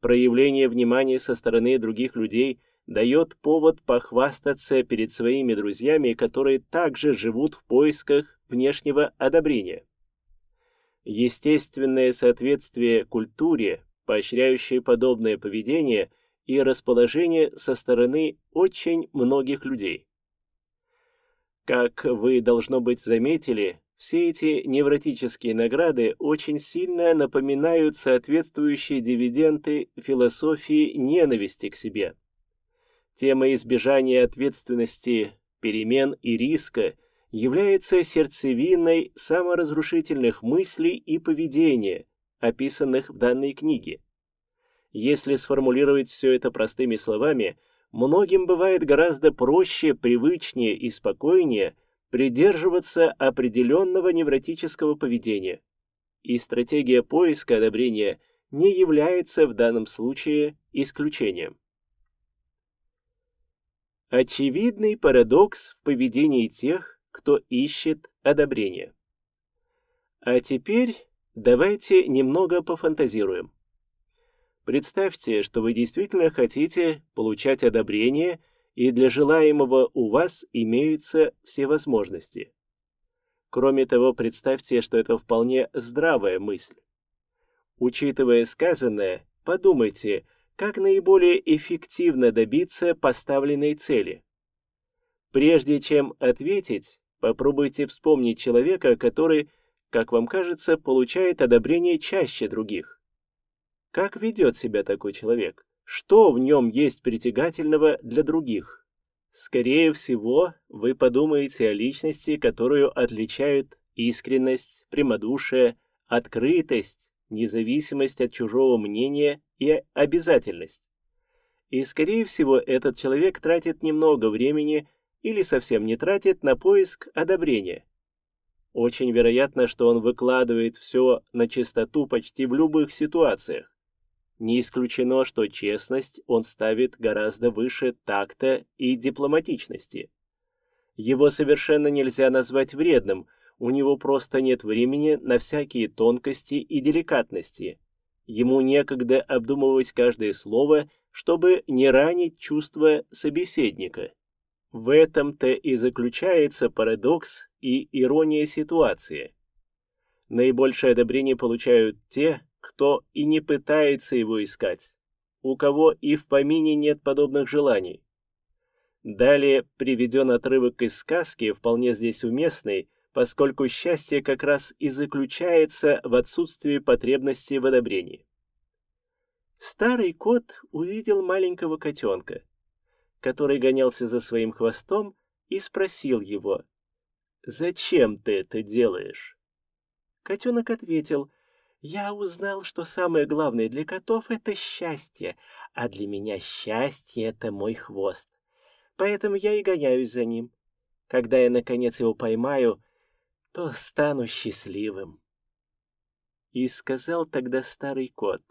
Проявление внимания со стороны других людей дает повод похвастаться перед своими друзьями, которые также живут в поисках внешнего одобрения. Естественное соответствие культуре, поощряющее подобное поведение и расположение со стороны очень многих людей. Как вы, должно быть, заметили, все эти невротические награды очень сильно напоминают соответствующие дивиденды философии ненависти к себе. Тема избежания ответственности, перемен и риска является сердцевиной саморазрушительных мыслей и поведения, описанных в данной книге. Если сформулировать все это простыми словами, многим бывает гораздо проще, привычнее и спокойнее – придерживаться определенного невротического поведения, и стратегия поиска одобрения не является в данном случае исключением. Очевидный парадокс в поведении тех, кто ищет одобрение. А теперь давайте немного пофантазируем. Представьте, что вы действительно хотите получать одобрение – и для желаемого у вас имеются все возможности. Кроме того, представьте, что это вполне здравая мысль. Учитывая сказанное, подумайте, как наиболее эффективно добиться поставленной цели. Прежде чем ответить, попробуйте вспомнить человека, который, как вам кажется, получает одобрение чаще других. Как ведет себя такой человек? Что в нем есть притягательного для других? Скорее всего, вы подумаете о личности, которую отличают искренность, прямодушие, открытость, независимость от чужого мнения и обязательность. И, скорее всего, этот человек тратит немного времени или совсем не тратит на поиск одобрения. Очень вероятно, что он выкладывает все на чистоту почти в любых ситуациях. Не исключено, что честность он ставит гораздо выше такта и дипломатичности. Его совершенно нельзя назвать вредным, у него просто нет времени на всякие тонкости и деликатности. Ему некогда обдумывать каждое слово, чтобы не ранить чувства собеседника. В этом-то и заключается парадокс и ирония ситуации. Наибольшее одобрение получают те, кто и не пытается его искать, у кого и в помине нет подобных желаний. Далее приведен отрывок из сказки, вполне здесь уместный, поскольку счастье как раз и заключается в отсутствии потребности в одобрении. Старый кот увидел маленького котенка, который гонялся за своим хвостом, и спросил его, «Зачем ты это делаешь?» Котенок ответил, «Я узнал, что самое главное для котов — это счастье, а для меня счастье — это мой хвост. Поэтому я и гоняюсь за ним. Когда я, наконец, его поймаю, то стану счастливым». И сказал тогда старый кот,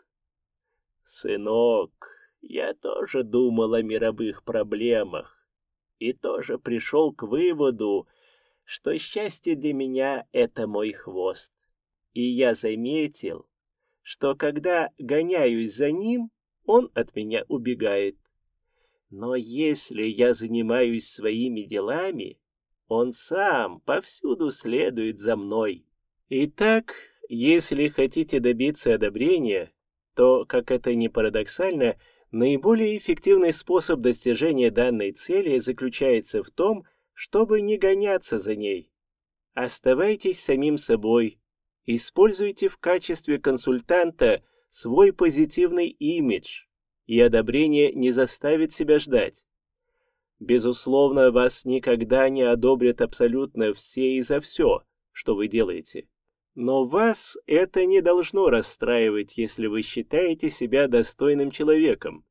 «Сынок, я тоже думал о мировых проблемах и тоже пришел к выводу, что счастье для меня — это мой хвост. И я заметил, что когда гоняюсь за ним, он от меня убегает. Но если я занимаюсь своими делами, он сам повсюду следует за мной. Итак, если хотите добиться одобрения, то, как это ни парадоксально, наиболее эффективный способ достижения данной цели заключается в том, чтобы не гоняться за ней. Оставайтесь самим собой, Используйте в качестве консультанта свой позитивный имидж, и одобрение не заставит себя ждать. Безусловно, вас никогда не одобрят абсолютно все и за все, что вы делаете. Но вас это не должно расстраивать, если вы считаете себя достойным человеком.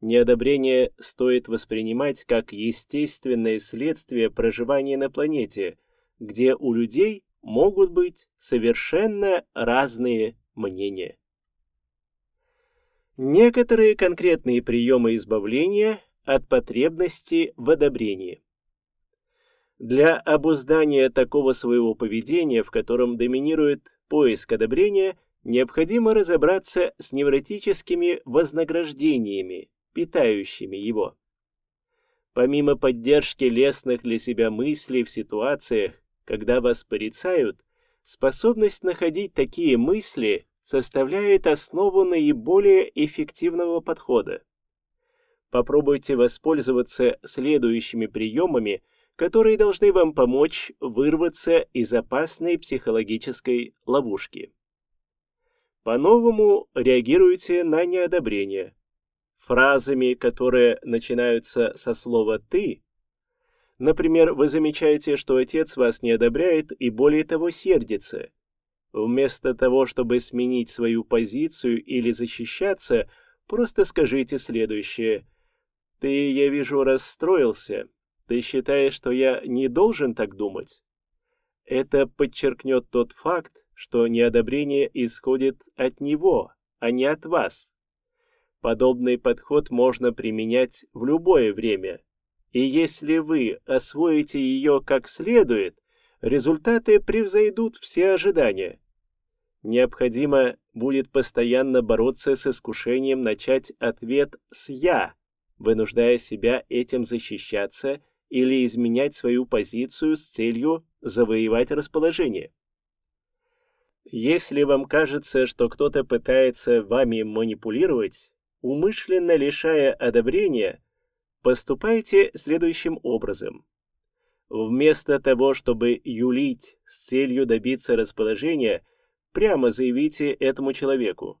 Неодобрение стоит воспринимать как естественное следствие проживания на планете, где у людей могут быть совершенно разные мнения. Некоторые конкретные приемы избавления от потребности в одобрении. Для обуздания такого своего поведения, в котором доминирует поиск одобрения, необходимо разобраться с невротическими вознаграждениями, питающими его. Помимо поддержки лестных для себя мыслей в ситуациях, когда вас порицают, способность находить такие мысли составляет основу наиболее эффективного подхода. Попробуйте воспользоваться следующими приемами, которые должны вам помочь вырваться из опасной психологической ловушки. По-новому реагируйте на неодобрение. Фразами, которые начинаются со слова «ты», Например, вы замечаете, что отец вас не одобряет и более того сердится. Вместо того, чтобы сменить свою позицию или защищаться, просто скажите следующее. «Ты, я вижу, расстроился. Ты считаешь, что я не должен так думать?» Это подчеркнет тот факт, что неодобрение исходит от него, а не от вас. Подобный подход можно применять в любое время – и если вы освоите ее как следует, результаты превзойдут все ожидания. Необходимо будет постоянно бороться с искушением начать ответ с «я», вынуждая себя этим защищаться или изменять свою позицию с целью завоевать расположение. Если вам кажется, что кто-то пытается вами манипулировать, умышленно лишая одобрения – Поступайте следующим образом. Вместо того, чтобы юлить с целью добиться расположения, прямо заявите этому человеку.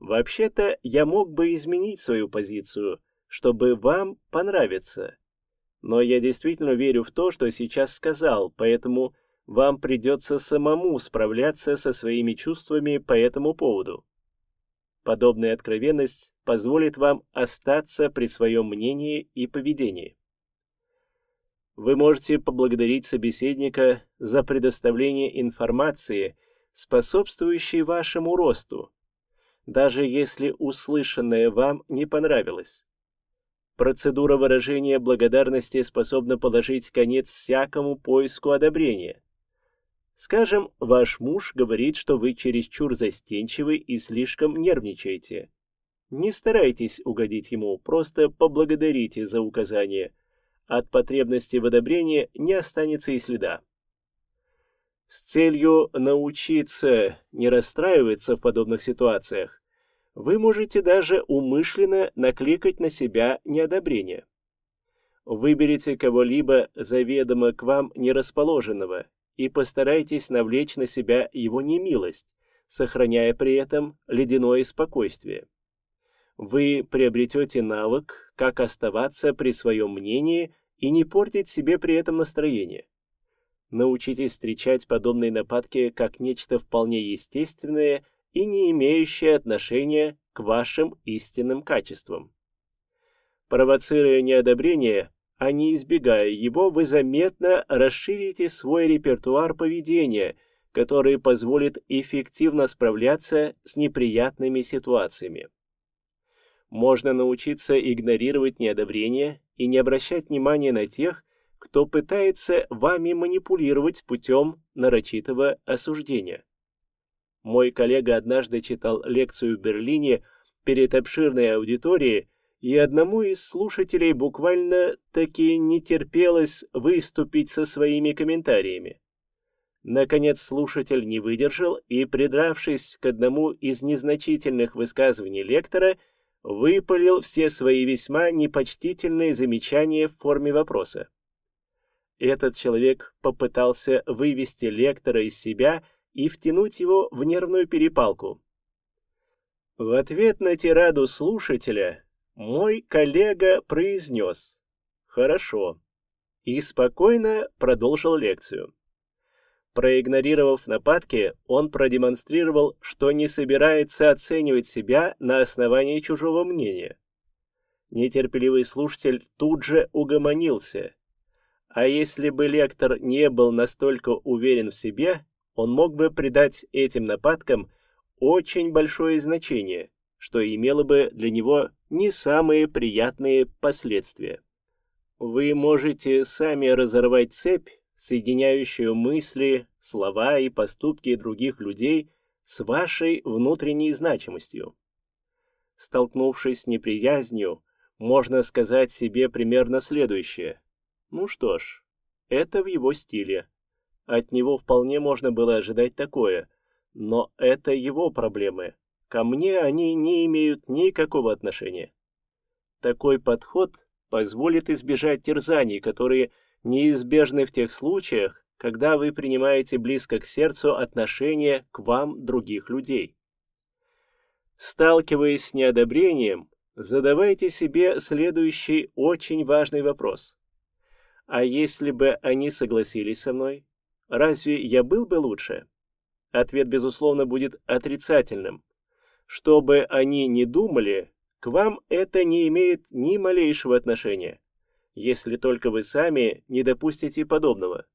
Вообще-то я мог бы изменить свою позицию, чтобы вам понравиться. Но я действительно верю в то, что сейчас сказал, поэтому вам придется самому справляться со своими чувствами по этому поводу. Подобная откровенность позволит вам остаться при своем мнении и поведении. Вы можете поблагодарить собеседника за предоставление информации, способствующей вашему росту, даже если услышанное вам не понравилось. Процедура выражения благодарности способна положить конец всякому поиску одобрения. Скажем, ваш муж говорит, что вы чересчур застенчивы и слишком нервничаете. Не старайтесь угодить ему, просто поблагодарите за указание. От потребности в одобрении не останется и следа. С целью научиться не расстраиваться в подобных ситуациях, вы можете даже умышленно накликать на себя неодобрение. Выберите кого-либо заведомо к вам нерасположенного и постарайтесь навлечь на себя его немилость, сохраняя при этом ледяное спокойствие. Вы приобретете навык, как оставаться при своем мнении и не портить себе при этом настроение. Научитесь встречать подобные нападки как нечто вполне естественное и не имеющее отношения к вашим истинным качествам. Провоцируя неодобрение, а не избегая его, вы заметно расширите свой репертуар поведения, который позволит эффективно справляться с неприятными ситуациями. Можно научиться игнорировать неодобрение и не обращать внимания на тех, кто пытается вами манипулировать путем нарочитого осуждения. Мой коллега однажды читал лекцию в Берлине перед обширной аудиторией, и одному из слушателей буквально таки не терпелось выступить со своими комментариями. Наконец слушатель не выдержал и, придравшись к одному из незначительных высказываний лектора, выпалил все свои весьма непочтительные замечания в форме вопроса. Этот человек попытался вывести лектора из себя и втянуть его в нервную перепалку. В ответ на тираду слушателя мой коллега произнес «Хорошо» и спокойно продолжил лекцию. Проигнорировав нападки, он продемонстрировал, что не собирается оценивать себя на основании чужого мнения. Нетерпеливый слушатель тут же угомонился. А если бы лектор не был настолько уверен в себе, он мог бы придать этим нападкам очень большое значение, что имело бы для него не самые приятные последствия. Вы можете сами разорвать цепь, соединяющую мысли, слова и поступки других людей с вашей внутренней значимостью. Столкнувшись с неприязнью, можно сказать себе примерно следующее. Ну что ж, это в его стиле. От него вполне можно было ожидать такое, но это его проблемы, Ко мне они не имеют никакого отношения. Такой подход позволит избежать терзаний, которые неизбежны в тех случаях, когда вы принимаете близко к сердцу отношения к вам других людей. Сталкиваясь с неодобрением, задавайте себе следующий очень важный вопрос. А если бы они согласились со мной, разве я был бы лучше? Ответ, безусловно, будет отрицательным, что бы они ни думали, к вам это не имеет ни малейшего отношения, если только вы сами не допустите подобного.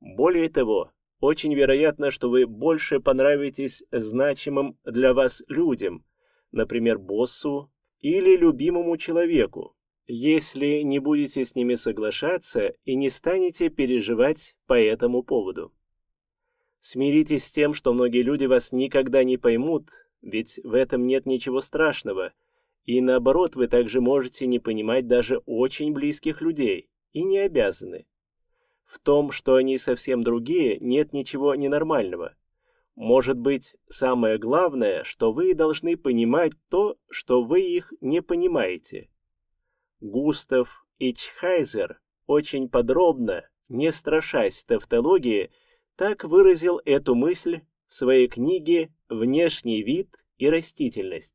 Более того, очень вероятно, что вы больше понравитесь значимым для вас людям, например, боссу или любимому человеку, если не будете с ними соглашаться и не станете переживать по этому поводу. Смиритесь с тем, что многие люди вас никогда не поймут, ведь в этом нет ничего страшного. И наоборот, вы также можете не понимать даже очень близких людей и не обязаны. В том, что они совсем другие, нет ничего ненормального. Может быть, самое главное, что вы должны понимать то, что вы их не понимаете. Густав Ичхайзер очень подробно, не страшась тавтологии, так выразил эту мысль в своей книге внешний вид и растительность.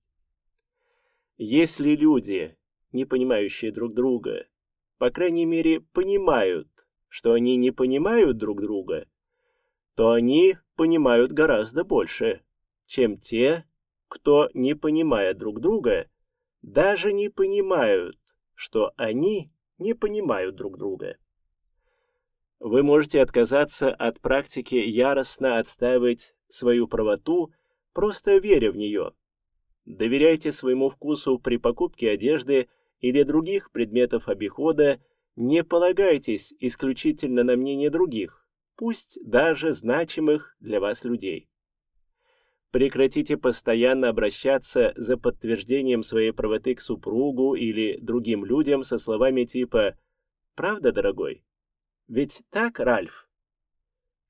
Если люди, не понимающие друг друга, по крайней мере понимают, что они не понимают друг друга, то они понимают гораздо больше, чем те, кто, не понимая друг друга, даже не понимают, что они не понимают друг друга. Вы можете отказаться от практики яростно отстаивать свою правоту просто веря в нее. Доверяйте своему вкусу при покупке одежды или других предметов обихода, не полагайтесь исключительно на мнение других, пусть даже значимых для вас людей. Прекратите постоянно обращаться за подтверждением своей правоты к супругу или другим людям со словами типа «Правда, дорогой?» Ведь так, Ральф?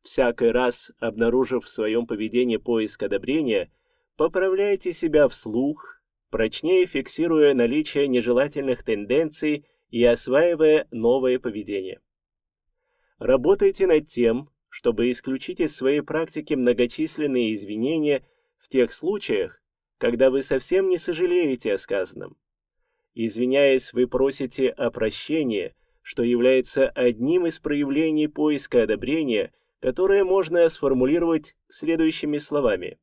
Всякий раз, обнаружив в своем поведении поиск одобрения, поправляйте себя вслух, прочнее фиксируя наличие нежелательных тенденций и осваивая новое поведение. Работайте над тем, чтобы исключить из своей практики многочисленные извинения в тех случаях, когда вы совсем не сожалеете о сказанном. Извиняясь, вы просите о прощении, что является одним из проявлений поиска одобрения, которое можно сформулировать следующими словами.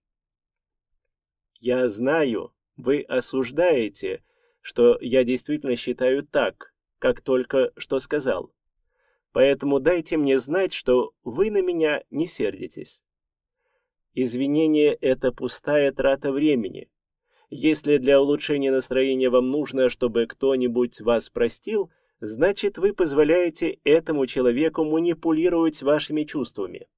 «Я знаю, вы осуждаете, что я действительно считаю так, как только что сказал. Поэтому дайте мне знать, что вы на меня не сердитесь. Извинение – это пустая трата времени. Если для улучшения настроения вам нужно, чтобы кто-нибудь вас простил, значит вы позволяете этому человеку манипулировать вашими чувствами.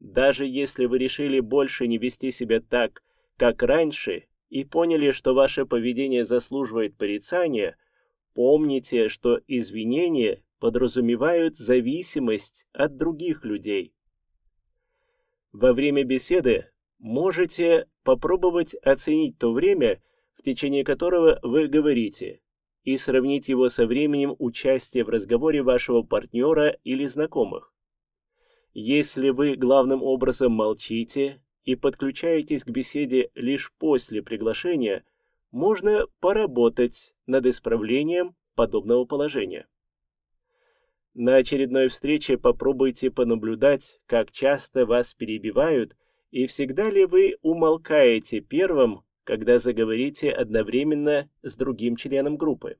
Даже если вы решили больше не вести себя так, как раньше, и поняли, что ваше поведение заслуживает порицания, помните, что извинения подразумевают зависимость от других людей. Во время беседы можете попробовать оценить то время, в течение которого вы говорите, и сравнить его со временем участия в разговоре вашего партнера или знакомых. Если вы главным образом молчите и подключаетесь к беседе лишь после приглашения, можно поработать над исправлением подобного положения. На очередной встрече попробуйте понаблюдать, как часто вас перебивают и всегда ли вы умолкаете первым, когда заговорите одновременно с другим членом группы.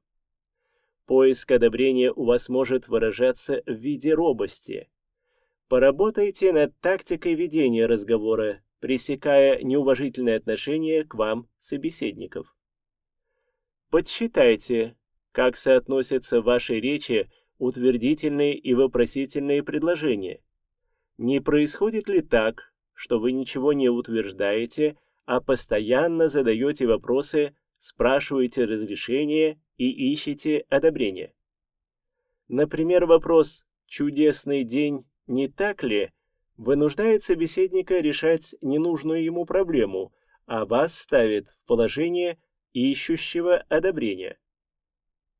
Поиск одобрения у вас может выражаться в виде робости. Поработайте над тактикой ведения разговора, пресекая неуважительное отношение к вам собеседников. Подсчитайте, как соотносятся в вашей речи утвердительные и вопросительные предложения. Не происходит ли так, что вы ничего не утверждаете, а постоянно задаете вопросы, спрашиваете разрешения и ищете одобрение? Например, вопрос «Чудесный день, не так ли?» вынуждает собеседника решать ненужную ему проблему, а вас ставит в положение ищущего одобрения.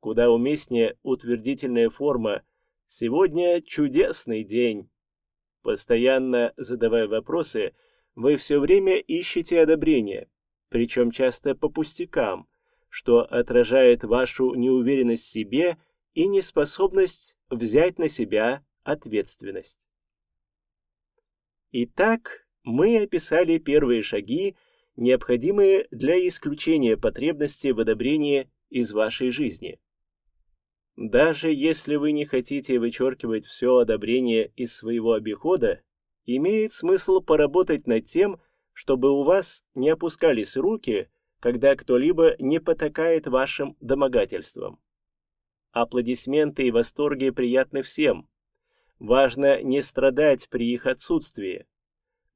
Куда уместнее утвердительная форма «Сегодня чудесный день». Постоянно задавая вопросы, вы все время ищете одобрение, причем часто по пустякам, что отражает вашу неуверенность в себе и неспособность взять на себя ответственность. Итак, мы описали первые шаги, необходимые для исключения потребности в одобрении из вашей жизни. Даже если вы не хотите вычеркивать все одобрение из своего обихода, имеет смысл поработать над тем, чтобы у вас не опускались руки, когда кто-либо не потакает вашим домогательствам. Аплодисменты и восторги приятны всем. Важно не страдать при их отсутствии.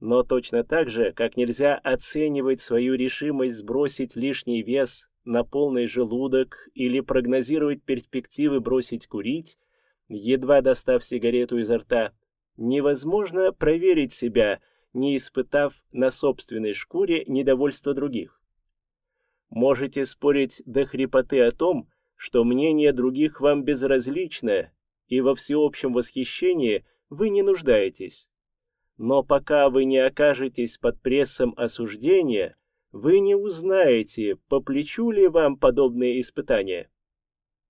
Но точно так же, как нельзя оценивать свою решимость сбросить лишний вес на полный желудок или прогнозировать перспективы бросить курить, едва достав сигарету изо рта, невозможно проверить себя, не испытав на собственной шкуре недовольство других. Можете спорить до хрипоты о том, что мнение других вам безразлично, и во всеобщем восхищении вы не нуждаетесь. Но пока вы не окажетесь под прессом осуждения, вы не узнаете, по плечу ли вам подобные испытания.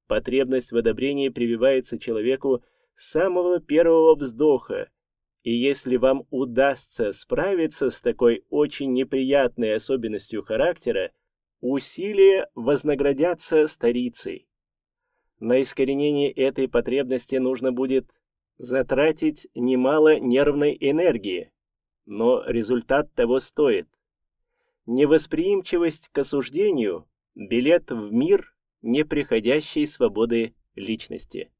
Потребность в одобрении прививается человеку с самого первого вздоха, и если вам удастся справиться с такой очень неприятной особенностью характера, усилия вознаградятся старицей. На искоренение этой потребности нужно будет затратить немало нервной энергии, но результат того стоит. Невосприимчивость к осуждению – билет в мир неприходящей свободы личности.